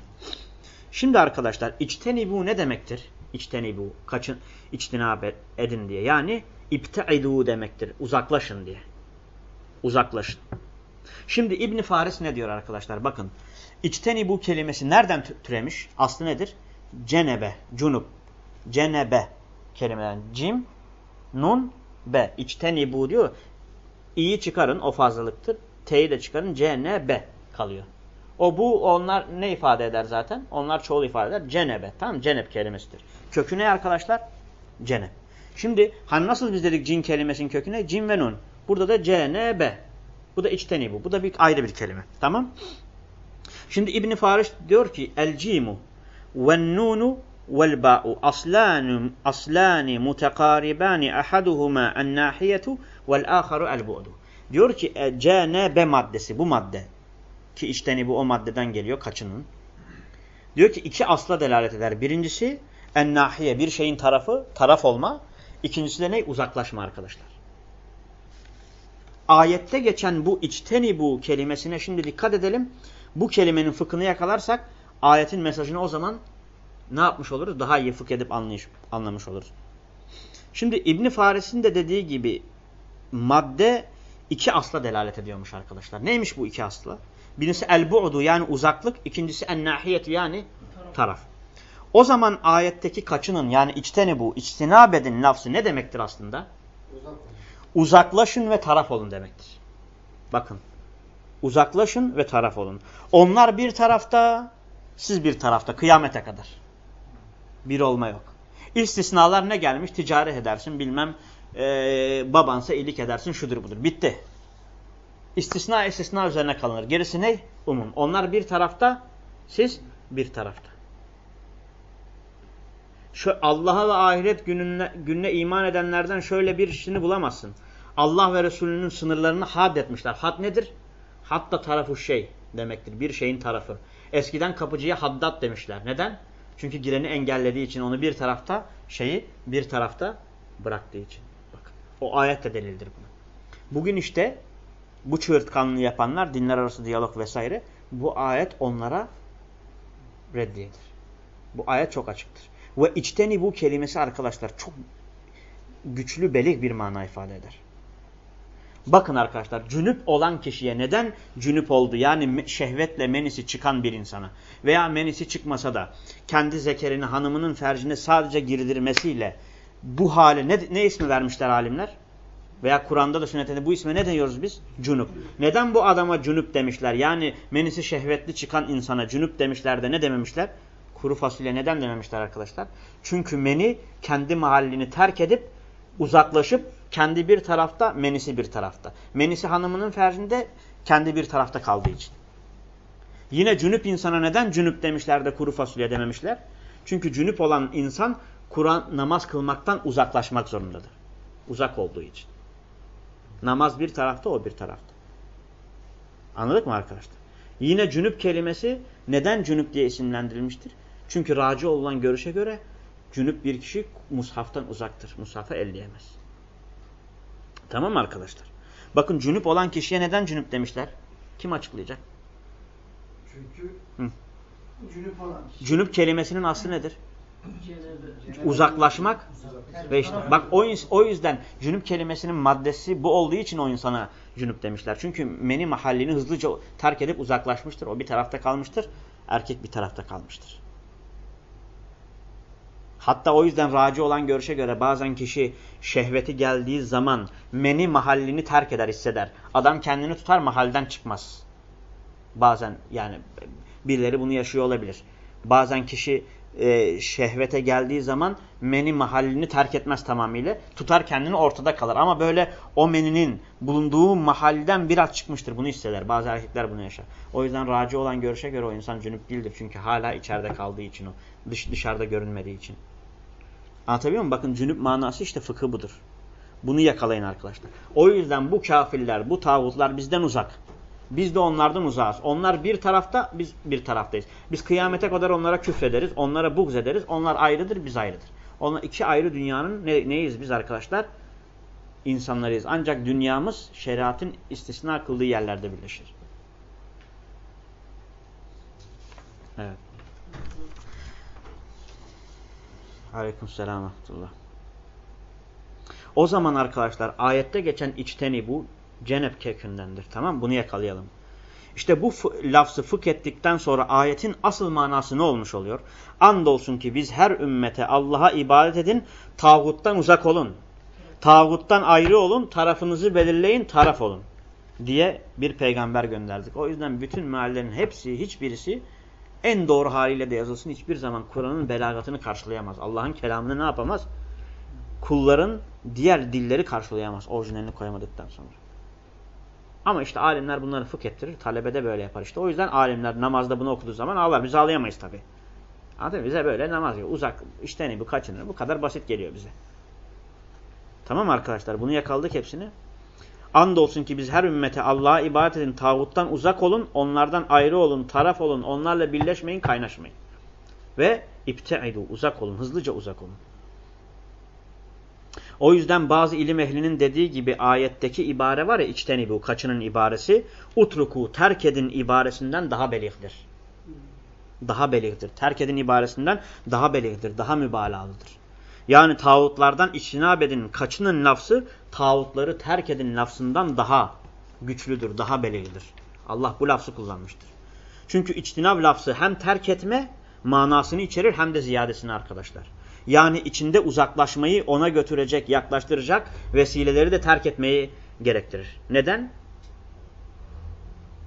Şimdi arkadaşlar, içtenibu ne demektir? İçtenibu, kaçın, içtinab edin diye. Yani ipteidu demektir, uzaklaşın diye. Uzaklaşın. Şimdi İbn Faris ne diyor arkadaşlar? Bakın, içtenibu kelimesi nereden türemiş? Aslı nedir? Cenebe, cunup, cenebe kelimeden cim, nun, be. İçtenibu diyor. İ'yi çıkarın, o fazlalıktır. T'yi de çıkarın, C, N, B kalıyor. O bu onlar ne ifade eder zaten? Onlar çoğul ifade eder. Cenebe. Tamam Cenep kelimesidir. Kökü ne arkadaşlar? Cenep. Şimdi hani nasıl biz dedik cin kelimesinin köküne? Cin ve nun. Burada da C, N, B. Bu da içteni bu. Bu da bir ayrı bir kelime. Tamam? Şimdi İbn Fariş diyor ki el cimu ve nunu vel ba'u aslan aslan mutakariban ahaduhuma en-nahiyatu vel aharu el-bu'du. Diyor ki e, C, N, B maddesi bu madde ki içteni bu o maddeden geliyor kaçının. Diyor ki iki asla delalet eder. Birincisi en-nahiye bir şeyin tarafı taraf olma. İkincisi de ne? Uzaklaşma arkadaşlar. Ayette geçen bu içteni bu kelimesine şimdi dikkat edelim. Bu kelimenin fıkhını yakalarsak ayetin mesajını o zaman ne yapmış oluruz? Daha iyi fıkh edip anlayış, anlamış oluruz. Şimdi İbni Faris'in de dediği gibi madde iki asla delalet ediyormuş arkadaşlar. Neymiş bu iki asla? Birincisi el-bu'du yani uzaklık, ikincisi en-nahiyet yani taraf. O zaman ayetteki kaçının yani içteni bu, içtinabedin lafzı ne demektir aslında? Uzaklaşın ve taraf olun demektir. Bakın. Uzaklaşın ve taraf olun. Onlar bir tarafta, siz bir tarafta kıyamete kadar. Bir olma yok. İstisnalar ne gelmiş? Ticaret edersin bilmem ee, babansa iyilik edersin şudur budur. Bitti. İstisna istisna üzerine kalınır. Gerisi ne? Umum. Onlar bir tarafta, siz bir tarafta. Allah'a ve ahiret gününe, gününe iman edenlerden şöyle bir işini bulamazsın. Allah ve Resulünün sınırlarını had etmişler. Had nedir? Hatta tarafı şey demektir. Bir şeyin tarafı. Eskiden kapıcıya haddat demişler. Neden? Çünkü gireni engellediği için onu bir tarafta şeyi bir tarafta bıraktığı için. Bakın. O ayet de delildir buna. Bugün işte bu çığırtkanlığı yapanlar dinler arası diyalog vesaire bu ayet onlara reddiyedir. Bu ayet çok açıktır. Ve içteni bu kelimesi arkadaşlar çok güçlü belik bir mana ifade eder. Bakın arkadaşlar cünüp olan kişiye neden cünüp oldu? Yani şehvetle menisi çıkan bir insana veya menisi çıkmasa da kendi zekerini hanımının fercine sadece girdirmesiyle bu hale ne, ne ismi vermişler alimler? Veya Kur'an'da da sünnette bu isme ne diyoruz biz? Cunup. Neden bu adama cunup demişler? Yani menisi şehvetli çıkan insana cunup demişler de ne dememişler? Kuru fasulye neden dememişler arkadaşlar? Çünkü meni kendi mahallini terk edip uzaklaşıp kendi bir tarafta, menisi bir tarafta. Menisi hanımının fercinde kendi bir tarafta kaldığı için. Yine cünüp insana neden cünüp demişler de kuru fasulye dememişler? Çünkü cünüp olan insan Kur'an namaz kılmaktan uzaklaşmak zorundadır. Uzak olduğu için. Namaz bir tarafta, o bir tarafta. Anladık mı arkadaşlar? Yine cünüp kelimesi neden cünüp diye isimlendirilmiştir? Çünkü racı olan görüşe göre cünüp bir kişi mushaftan uzaktır. Mushafa elleyemez. Tamam mı arkadaşlar? Bakın cünüp olan kişiye neden cünüp demişler? Kim açıklayacak? Çünkü Hı. cünüp olan kişi. Cünüp kelimesinin aslı nedir? Uzaklaşmak Uzak- ve işte bak o, o yüzden cünüp kelimesinin maddesi bu olduğu için o insana cünüp demişler. Çünkü meni mahallini hızlıca terk edip uzaklaşmıştır. O bir tarafta kalmıştır. Erkek bir tarafta kalmıştır. Hatta o yüzden raci olan görüşe göre bazen kişi şehveti geldiği zaman meni mahallini terk eder hisseder. Adam kendini tutar mahalden çıkmaz. Bazen yani birileri bunu yaşıyor olabilir. Bazen kişi e, şehvete geldiği zaman meni mahallini terk etmez tamamıyla. Tutar kendini ortada kalır. Ama böyle o meninin bulunduğu mahallden biraz çıkmıştır. Bunu hisseder. Bazı erkekler bunu yaşar. O yüzden raci olan görüşe göre o insan cünüp değildir. Çünkü hala içeride kaldığı için o. Dış, dışarıda görünmediği için. Anlatabiliyor muyum? Bakın cünüp manası işte fıkı budur. Bunu yakalayın arkadaşlar. O yüzden bu kafirler, bu tağutlar bizden uzak. Biz de onlardan uzağız. Onlar bir tarafta, biz bir taraftayız. Biz kıyamete kadar onlara küfrederiz, onlara buğz ederiz. Onlar ayrıdır, biz ayrıdır. Onlar iki ayrı dünyanın ne, neyiz biz arkadaşlar? İnsanlarıyız. Ancak dünyamız şeriatın istisna kıldığı yerlerde birleşir. Evet. Ve rahmetullah. O zaman arkadaşlar ayette geçen içteni bu cenep kökündendir. Tamam Bunu yakalayalım. İşte bu lafzı fıkh ettikten sonra ayetin asıl manası ne olmuş oluyor? Andolsun ki biz her ümmete Allah'a ibadet edin, tağuttan uzak olun. Tağuttan ayrı olun, tarafınızı belirleyin, taraf olun diye bir peygamber gönderdik. O yüzden bütün meallerin hepsi, hiçbirisi en doğru haliyle de yazılsın hiçbir zaman Kur'an'ın belagatını karşılayamaz. Allah'ın kelamını ne yapamaz? Kulların diğer dilleri karşılayamaz orijinalini koyamadıktan sonra. Ama işte alimler bunları fıkh ettirir. Talebede böyle yapar işte. O yüzden alimler namazda bunu okuduğu zaman ağlar. Biz ağlayamayız tabi. Anladın mı? Bize böyle namaz yok. Uzak, işten bu kaçınır. Bu kadar basit geliyor bize. Tamam arkadaşlar? Bunu yakaladık hepsini. Andolsun ki biz her ümmete Allah'a ibadet edin, tağuttan uzak olun, onlardan ayrı olun, taraf olun, onlarla birleşmeyin, kaynaşmayın. Ve ipteidu, uzak olun, hızlıca uzak olun. O yüzden bazı ilim ehlinin dediği gibi ayetteki ibare var ya içteni bu kaçının ibaresi utruku terk edin ibaresinden daha belihtir. Daha belihtir. Terk edin ibaresinden daha belihtir. Daha mübalağalıdır. Yani tağutlardan içtinab edin kaçının lafzı tağutları terk edin lafzından daha güçlüdür, daha belirlidir. Allah bu lafzı kullanmıştır. Çünkü içtinab lafzı hem terk etme manasını içerir hem de ziyadesini arkadaşlar. Yani içinde uzaklaşmayı ona götürecek, yaklaştıracak vesileleri de terk etmeyi gerektirir. Neden?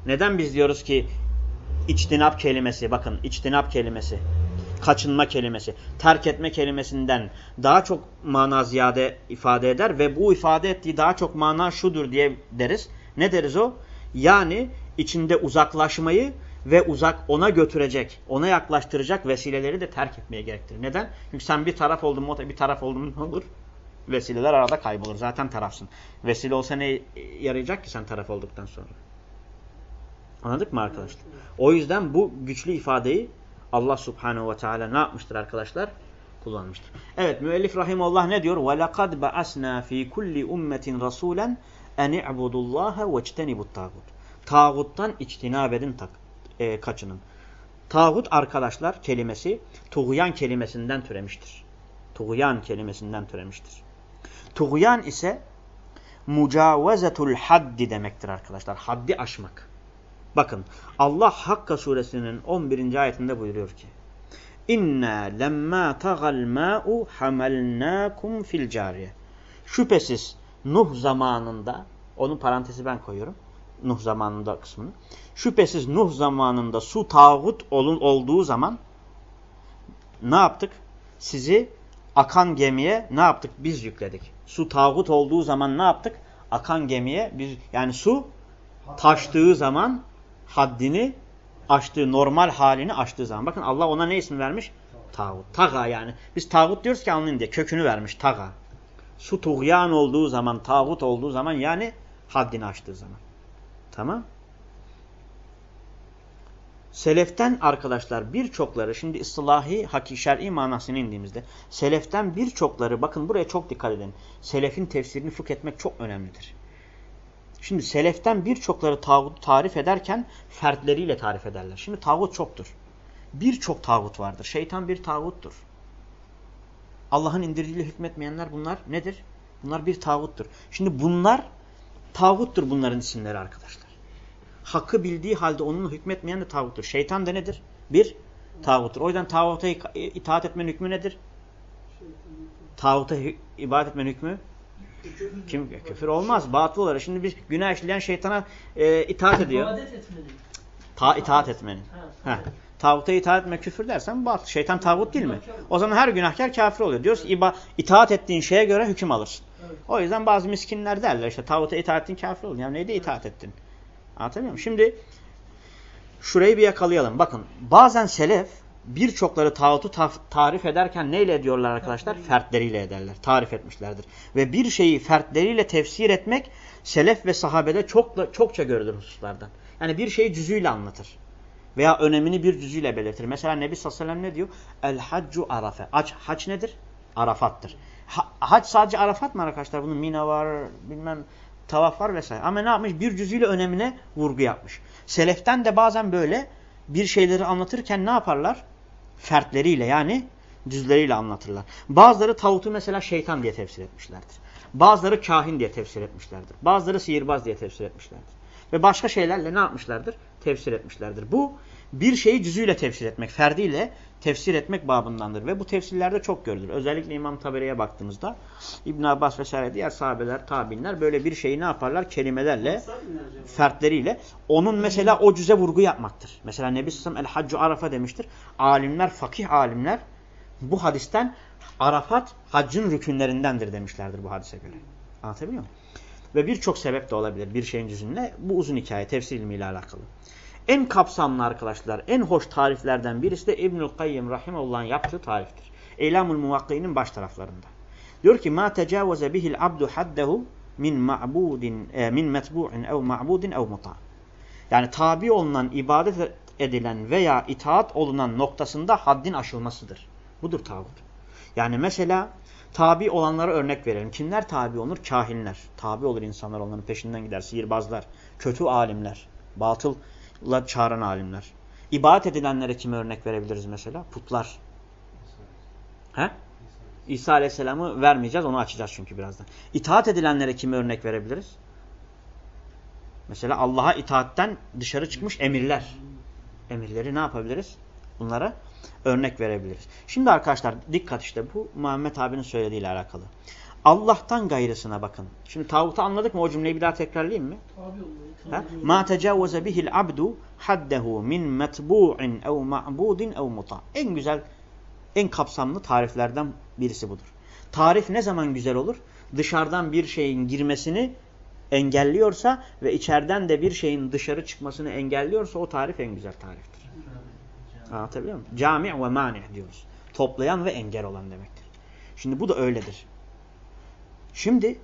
Neden biz diyoruz ki içtinap kelimesi, bakın içtinap kelimesi, kaçınma kelimesi, terk etme kelimesinden daha çok mana ziyade ifade eder ve bu ifade ettiği daha çok mana şudur diye deriz. Ne deriz o? Yani içinde uzaklaşmayı ve uzak ona götürecek, ona yaklaştıracak vesileleri de terk etmeye gerektirir. Neden? Çünkü sen bir taraf oldun mu bir taraf oldun mu ne olur? Vesileler arada kaybolur. Zaten tarafsın. Vesile olsa ne yarayacak ki sen taraf olduktan sonra? Anladık mı arkadaşlar? O yüzden bu güçlü ifadeyi Allah subhanehu ve teala ne yapmıştır arkadaşlar? Kullanmıştır. Evet müellif rahimullah ne diyor? وَلَقَدْ بَعَسْنَا ف۪ي كُلِّ اُمَّةٍ رَسُولًا اَنِ اِعْبُدُ اللّٰهَ وَاجْتَنِبُ الطَّاغُوتِ Tağuttan içtinab edin tak, e, kaçının. Tağut arkadaşlar kelimesi tuğyan kelimesinden türemiştir. Tuğyan kelimesinden türemiştir. Tuğyan ise mucavezetul haddi demektir arkadaşlar. Haddi aşmak. Bakın Allah Hakka suresinin 11. ayetinde buyuruyor ki İnna lemma tagal ma'u hamalnakum fil cariye. Şüphesiz Nuh zamanında onun parantezi ben koyuyorum. Nuh zamanında kısmını. Şüphesiz Nuh zamanında su tağut olun olduğu zaman ne yaptık? Sizi akan gemiye ne yaptık? Biz yükledik. Su tağut olduğu zaman ne yaptık? Akan gemiye biz yani su taştığı zaman haddini aştığı, normal halini aştığı zaman. Bakın Allah ona ne isim vermiş? Tağut. Taga yani. Biz tağut diyoruz ki anlayın diye. Kökünü vermiş. Taga. Su tuğyan olduğu zaman, tağut olduğu zaman yani haddini aştığı zaman. Tamam. Seleften arkadaşlar birçokları şimdi ıslahi, haki, şer'i manasını indiğimizde seleften birçokları bakın buraya çok dikkat edin. Selefin tefsirini fıkh etmek çok önemlidir. Şimdi seleften birçokları tağut tarif ederken fertleriyle tarif ederler. Şimdi tağut çoktur. Birçok tağut vardır. Şeytan bir tağuttur. Allah'ın indirdiğiyle hükmetmeyenler bunlar nedir? Bunlar bir tağuttur. Şimdi bunlar tağuttur bunların isimleri arkadaşlar. Hakkı bildiği halde onunla hükmetmeyen de tağuttur. Şeytan da nedir? Bir tağuttur. O yüzden tağuta itaat etmenin hükmü nedir? Tağuta ibadet etmenin hükmü kim küfür olmaz. Batıl olarak. Şimdi biz günah işleyen şeytana e, itaat ediyor. Ta itaat etmenin. Ha. Tağuta itaat etme küfür dersen batıl. Şeytan tağut değil mi? O zaman her günahkar kafir oluyor. Diyoruz ki itaat ettiğin şeye göre hüküm alırsın. O yüzden bazı miskinler derler işte tağuta itaat ettin kafir oldun. Yani neyde itaat ettin? Anlatabiliyor muyum? Şimdi şurayı bir yakalayalım. Bakın bazen selef birçokları tağutu ta tarif ederken neyle ediyorlar arkadaşlar? Fertleriyle ederler. Tarif etmişlerdir. Ve bir şeyi fertleriyle tefsir etmek selef ve sahabede çok çokça görülür hususlardan. Yani bir şeyi cüzüyle anlatır. Veya önemini bir cüzüyle belirtir. Mesela Nebi sallallahu aleyhi ve sellem ne diyor? El haccu arafe. Hac, hac nedir? Arafattır. Ha, hac sadece Arafat mı arkadaşlar? Bunun mina var, bilmem tavaf var vesaire. Ama ne yapmış? Bir cüzüyle önemine vurgu yapmış. Seleften de bazen böyle bir şeyleri anlatırken ne yaparlar? Fertleriyle yani cüzleriyle anlatırlar. Bazıları tavutu mesela şeytan diye tefsir etmişlerdir. Bazıları kahin diye tefsir etmişlerdir. Bazıları sihirbaz diye tefsir etmişlerdir. Ve başka şeylerle ne yapmışlardır? Tefsir etmişlerdir. Bu bir şeyi cüzüyle tefsir etmek, ferdiyle tefsir etmek babındandır. Ve bu tefsirlerde çok görülür. Özellikle İmam Taberi'ye baktığımızda İbn Abbas vesaire diğer sahabeler, tabinler böyle bir şeyi ne yaparlar? Kelimelerle, fertleriyle. Onun mesela o cüze vurgu yapmaktır. Mesela Nebi Sallam el haccu arafa demiştir. Alimler, fakih alimler bu hadisten Arafat haccın rükünlerindendir demişlerdir bu hadise göre. Anlatabiliyor muyum? Ve birçok sebep de olabilir bir şeyin cüzünle. Bu uzun hikaye tefsir ilmiyle alakalı. En kapsamlı arkadaşlar, en hoş tariflerden birisi de İbnül Kayyim Rahimullah'ın yaptığı tariftir. Eylamul Muvakki'nin baş taraflarında. Diyor ki ma tecavüze bihil abdu haddehu min ma'budin e, min metbu'in ev ma'budin ev muta. Yani tabi olunan, ibadet edilen veya itaat olunan noktasında haddin aşılmasıdır. Budur tağut. Yani mesela tabi olanlara örnek verelim. Kimler tabi olur? Kahinler. Tabi olur insanlar onların peşinden gider. Sihirbazlar, kötü alimler, batılla çağıran alimler. İbadet edilenlere kime örnek verebiliriz mesela? Putlar. He? İsa Aleyhisselam'ı vermeyeceğiz. Onu açacağız çünkü birazdan. İtaat edilenlere kime örnek verebiliriz? Mesela Allah'a itaatten dışarı çıkmış emirler. Emirleri ne yapabiliriz? Bunlara örnek verebiliriz. Şimdi arkadaşlar dikkat işte bu Muhammed abinin söylediğiyle alakalı. Allah'tan gayrısına bakın. Şimdi tağutu anladık mı? O cümleyi bir daha tekrarlayayım mı? Ma tecavveze bihil abdu haddehu min metbu'in ev ma'budin ev muta. En güzel, en kapsamlı tariflerden birisi budur. Tarif ne zaman güzel olur? Dışarıdan bir şeyin girmesini engelliyorsa ve içeriden de bir şeyin dışarı çıkmasını engelliyorsa o tarif en güzel tariftir. Anlatabiliyor muyum? Cami' ve mani diyoruz. Toplayan ve engel olan demektir. Şimdi bu da öyledir. Şimdi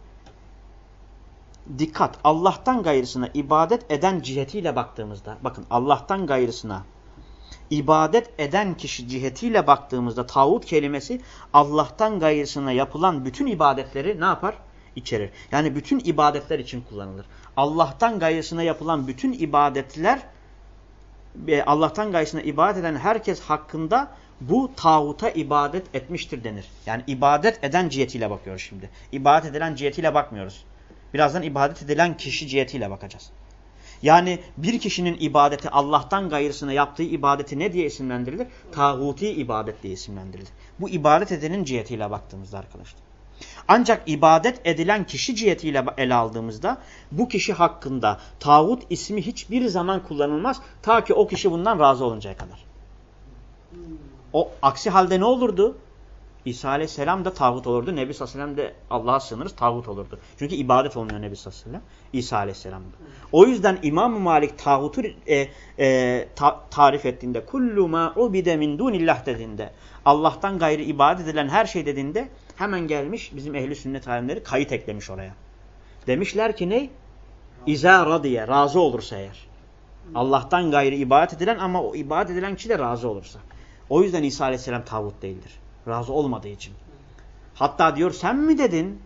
dikkat Allah'tan gayrısına ibadet eden cihetiyle baktığımızda bakın Allah'tan gayrısına ibadet eden kişi cihetiyle baktığımızda tağut kelimesi Allah'tan gayrısına yapılan bütün ibadetleri ne yapar? İçerir. Yani bütün ibadetler için kullanılır. Allah'tan gayrısına yapılan bütün ibadetler e, Allah'tan gayrısına ibadet eden herkes hakkında bu tağuta ibadet etmiştir denir. Yani ibadet eden cihetiyle bakıyoruz şimdi. İbadet edilen cihetiyle bakmıyoruz. Birazdan ibadet edilen kişi cihetiyle bakacağız. Yani bir kişinin ibadeti Allah'tan gayrısına yaptığı ibadeti ne diye isimlendirilir? Tağuti ibadet diye isimlendirilir. Bu ibadet edenin cihetiyle baktığımızda arkadaşlar. Ancak ibadet edilen kişi cihetiyle ele aldığımızda bu kişi hakkında tağut ismi hiçbir zaman kullanılmaz ta ki o kişi bundan razı oluncaya kadar. O aksi halde ne olurdu? İsa Aleyhisselam da tağut olurdu. Nebi Sallallahu de Allah'a sığınırız tağut olurdu. Çünkü ibadet olmuyor Nebi Sallallahu. İsa Aleyhisselam'da. O yüzden İmam-ı Malik tağutu e, e, ta, tarif ettiğinde kullu ma ubide min dunillah dediğinde Allah'tan gayrı ibadet edilen her şey dediğinde hemen gelmiş bizim ehli sünnet alimleri kayıt eklemiş oraya. Demişler ki ne? İza radiye razı olursa eğer. Allah'tan gayrı ibadet edilen ama o ibadet edilen kişi de razı olursa. O yüzden İsa Aleyhisselam tağut değildir. Razı olmadığı için. Hatta diyor sen mi dedin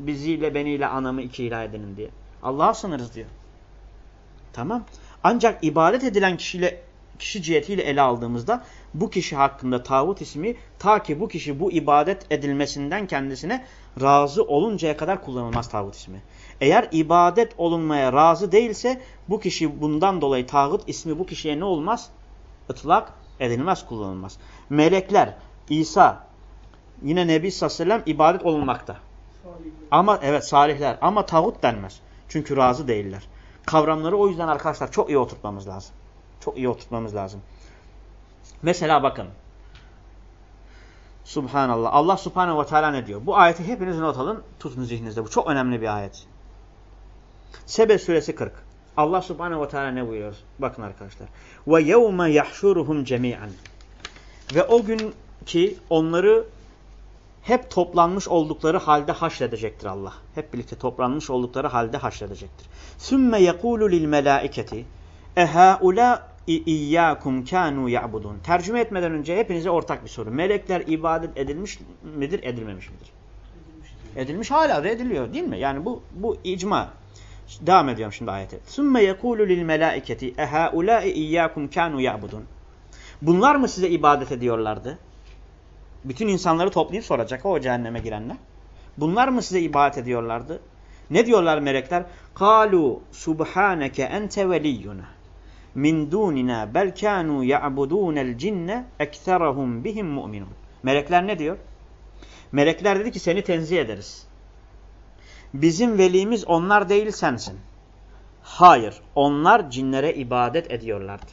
biziyle beniyle anamı iki ilah edinin diye. Allah'a sınırız diyor. Tamam. Ancak ibadet edilen kişiyle kişi cihetiyle ele aldığımızda bu kişi hakkında tağut ismi ta ki bu kişi bu ibadet edilmesinden kendisine razı oluncaya kadar kullanılmaz tağut ismi. Eğer ibadet olunmaya razı değilse bu kişi bundan dolayı tağut ismi bu kişiye ne olmaz? Itlak edilmez, kullanılmaz. Melekler, İsa, yine Nebi sallallahu aleyhi ve sellem ibadet olunmakta. Ama evet salihler ama tağut denmez. Çünkü razı değiller. Kavramları o yüzden arkadaşlar çok iyi oturtmamız lazım. Çok iyi oturtmamız lazım. Mesela bakın. Subhanallah. Allah subhanehu ve teala ne diyor? Bu ayeti hepiniz not alın. Tutun zihninizde. Bu çok önemli bir ayet. Sebe suresi 40. Allah subhanehu ve teala ne buyuruyor? Bakın arkadaşlar. Ve yevme yahşuruhum cemi'an. Ve o gün ki onları hep toplanmış oldukları halde haşredecektir Allah. Hep birlikte toplanmış oldukları halde haşredecektir. Sümme yekulu lil melaiketi ehaula İyyâkum kânû ya'budun. Tercüme etmeden önce hepinize ortak bir soru. Melekler ibadet edilmiş midir, edilmemiş midir? Edilmiş, edilmiş hala da ediliyor değil mi? Yani bu bu icma. Devam ediyorum şimdi ayete. Sümme yekûlü lil melâiketi ehâulâi iyyâkum kânû ya'budun. Bunlar mı size ibadet ediyorlardı? Bütün insanları toplayıp soracak o cehenneme girenler. Bunlar mı size ibadet ediyorlardı? Ne diyorlar melekler? Kalu subhaneke ente veliyyuna min dunina bel kanu ya'budunel cinne ekserahum bihim mu'minun. Melekler ne diyor? Melekler dedi ki seni tenzih ederiz. Bizim velimiz onlar değil sensin. Hayır, onlar cinlere ibadet ediyorlardı.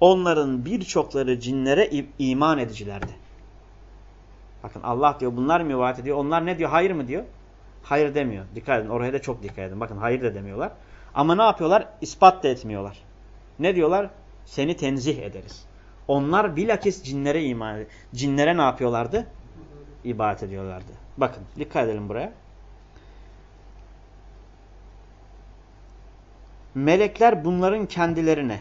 Onların birçokları cinlere iman edicilerdi. Bakın Allah diyor bunlar mı ibadet ediyor? Onlar ne diyor? Hayır mı diyor? Hayır demiyor. Dikkat edin oraya da çok dikkat edin. Bakın hayır da demiyorlar. Ama ne yapıyorlar? İspat da etmiyorlar. Ne diyorlar? Seni tenzih ederiz. Onlar bilakis cinlere iman ediyor. Cinlere ne yapıyorlardı? İbadet ediyorlardı. Bakın dikkat edelim buraya. Melekler bunların kendilerine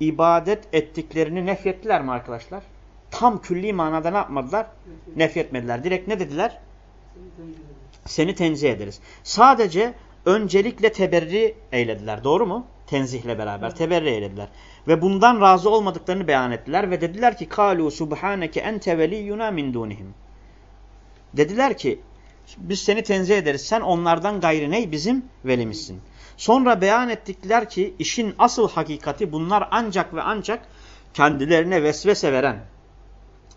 ibadet ettiklerini nefrettiler mi arkadaşlar? Tam külli manada ne yapmadılar? Nefretmediler. Direkt ne dediler? Seni tenzih ederiz. Sadece öncelikle teberri eylediler. Doğru mu? Tenzihle beraber teberri eylediler. Ve bundan razı olmadıklarını beyan ettiler ve dediler ki kalu subhaneke ente veliyyuna min dunihim. Dediler ki biz seni tenzih ederiz. Sen onlardan gayrı ney? Bizim velimizsin. Sonra beyan ettikler ki işin asıl hakikati bunlar ancak ve ancak kendilerine vesvese veren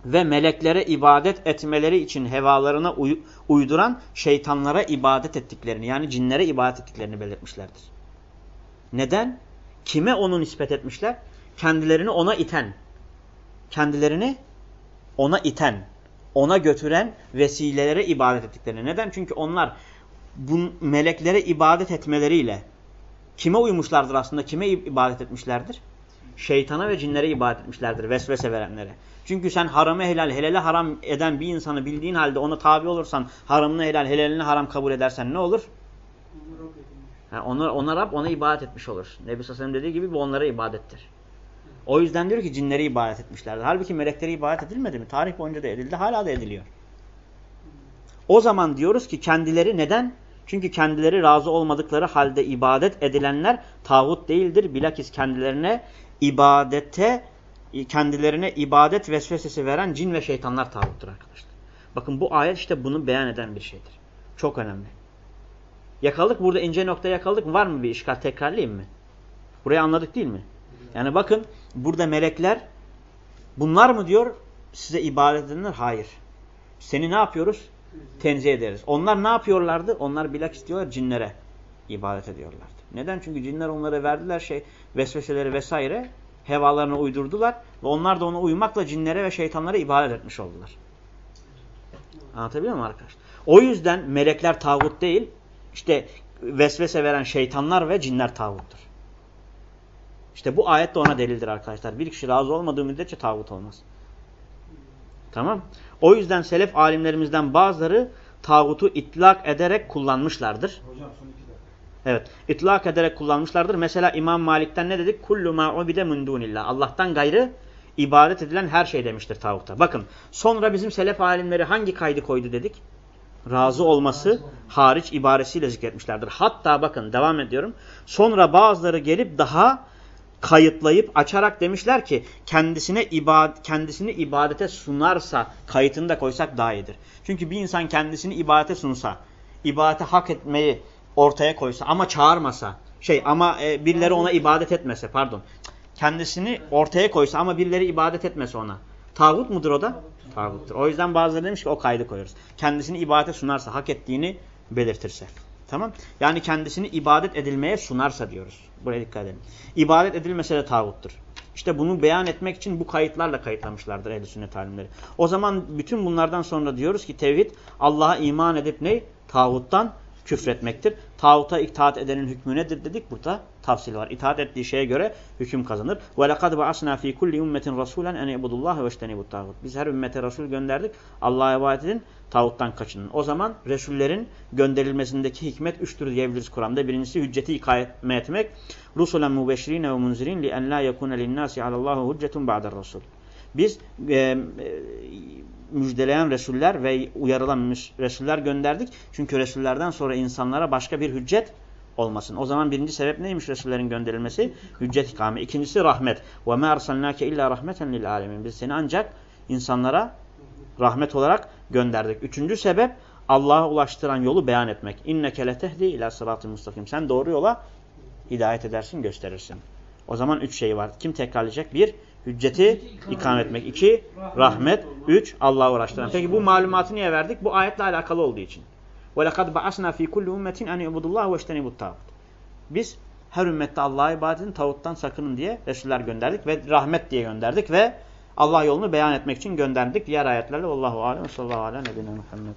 ve meleklere ibadet etmeleri için hevalarına uy uyduran şeytanlara ibadet ettiklerini yani cinlere ibadet ettiklerini belirtmişlerdir. Neden? Kime onu nispet etmişler? Kendilerini ona iten. Kendilerini ona iten, ona götüren vesilelere ibadet ettiklerini. Neden? Çünkü onlar bu meleklere ibadet etmeleriyle kime uymuşlardır aslında? Kime ibadet etmişlerdir? Şeytana ve cinlere ibadet etmişlerdir. Vesvese verenlere. Çünkü sen haramı helal, helali haram eden bir insanı bildiğin halde ona tabi olursan, haramını helal, helalini haram kabul edersen ne olur? Yani ona, ona Rab ona ibadet etmiş olur. Nebi Sassanem dediği gibi bu onlara ibadettir. O yüzden diyor ki cinleri ibadet etmişlerdir. Halbuki melekleri ibadet edilmedi mi? Tarih boyunca da edildi. Hala da ediliyor. O zaman diyoruz ki kendileri neden? Çünkü kendileri razı olmadıkları halde ibadet edilenler tağut değildir. Bilakis kendilerine ibadete kendilerine ibadet vesvesesi veren cin ve şeytanlar tağuttur arkadaşlar. Bakın bu ayet işte bunu beyan eden bir şeydir. Çok önemli. Yakaladık burada ince nokta yakaladık. Var mı bir işgal tekrarlayayım mı? Burayı anladık değil mi? Yani bakın burada melekler bunlar mı diyor size ibadet edenler? Hayır. Seni ne yapıyoruz? Tenzih ederiz. Onlar ne yapıyorlardı? Onlar bilakis diyorlar cinlere ibadet ediyorlardı. Neden? Çünkü cinler onlara verdiler şey vesveseleri vesaire hevalarına uydurdular ve onlar da ona uymakla cinlere ve şeytanlara ibadet etmiş oldular. Anlatabiliyor muyum arkadaşlar? O yüzden melekler tağut değil, işte vesvese veren şeytanlar ve cinler tağuttur. İşte bu ayet de ona delildir arkadaşlar. Bir kişi razı olmadığı müddetçe tağut olmaz. Tamam. O yüzden selef alimlerimizden bazıları tağutu itlak ederek kullanmışlardır. Hocam son iki dakika. Evet. itlak ederek kullanmışlardır. Mesela İmam Malik'ten ne dedik? Kullu ma ubide min dunillah. Allah'tan gayrı ibadet edilen her şey demiştir tağuta. Bakın sonra bizim selef alimleri hangi kaydı koydu dedik? Razı olması hariç ibaresiyle zikretmişlerdir. Hatta bakın devam ediyorum. Sonra bazıları gelip daha kayıtlayıp açarak demişler ki kendisine ibad kendisini ibadete sunarsa kayıtını da koysak daha iyidir. Çünkü bir insan kendisini ibadete sunsa, ibadete hak etmeyi ortaya koysa ama çağırmasa, şey ama e, birileri ona ibadet etmese pardon. Kendisini ortaya koysa ama birileri ibadet etmese ona. Tağut mudur o da? Tağuttur. O yüzden bazıları demiş ki o kaydı koyuyoruz. Kendisini ibadete sunarsa, hak ettiğini belirtirse. Tamam? Yani kendisini ibadet edilmeye sunarsa diyoruz. Buraya dikkat edin. İbadet edilmese de tağuttur. İşte bunu beyan etmek için bu kayıtlarla kayıtlamışlardır ehl sünnet alimleri. O zaman bütün bunlardan sonra diyoruz ki tevhid Allah'a iman edip ne? Tağuttan küfretmektir. Tağuta itaat edenin hükmü nedir dedik. Burada tavsiye var. İtaat ettiği şeye göre hüküm kazanır. وَلَقَدْ بَعَصْنَا ف۪ي كُلِّ اُمَّةٍ رَسُولًا اَنْ اِعْبُدُ اللّٰهِ وَاجْتَنِبُ الطَّاغُوتِ Biz her ümmete Resul gönderdik. Allah'a ibadet edin, tağuttan kaçının. O zaman Resullerin gönderilmesindeki hikmet üçtür diyebiliriz Kur'an'da. Birincisi hücceti ikame etmek. رُسُلًا مُبَشِرِينَ وَمُنْزِرِينَ لِأَنْ لَا يَكُونَ لِلنَّاسِ عَلَى اللّٰهُ هُجَّةٌ بَعْدَ الرَّسُولِ Biz e, e, müjdeleyen Resuller ve uyarılan Resuller gönderdik. Çünkü Resullerden sonra insanlara başka bir hüccet olmasın. O zaman birinci sebep neymiş Resullerin gönderilmesi? Hüccet ikame. İkincisi rahmet. وَمَا أَرْسَلْنَاكَ اِلَّا رَحْمَةً لِلْعَالَمِينَ Biz seni ancak insanlara rahmet olarak gönderdik. Üçüncü sebep Allah'a ulaştıran yolu beyan etmek. İnneke letehdi ila sıratı mustakim. Sen doğru yola hidayet edersin, gösterirsin. O zaman üç şey var. Kim tekrarlayacak? Bir, hücceti ikame etmek. İki, rahmet. Üç, Allah'a uğraştıran. Peki bu malumatı niye verdik? Bu ayetle alakalı olduğu için. وَلَقَدْ بَعَسْنَا ف۪ي كُلِّ اُمَّةٍ اَنْ اِعْبُدُ اللّٰهُ وَاجْتَنِبُ الطَّاغُوتِ Biz her ümmette Allah'a ibadetin tağuttan sakının diye Resuller gönderdik ve rahmet diye gönderdik ve Allah yolunu beyan etmek için gönderdik. Diğer ayetlerle Allahu alem ve sallallahu aleyhi ve sellem Muhammed.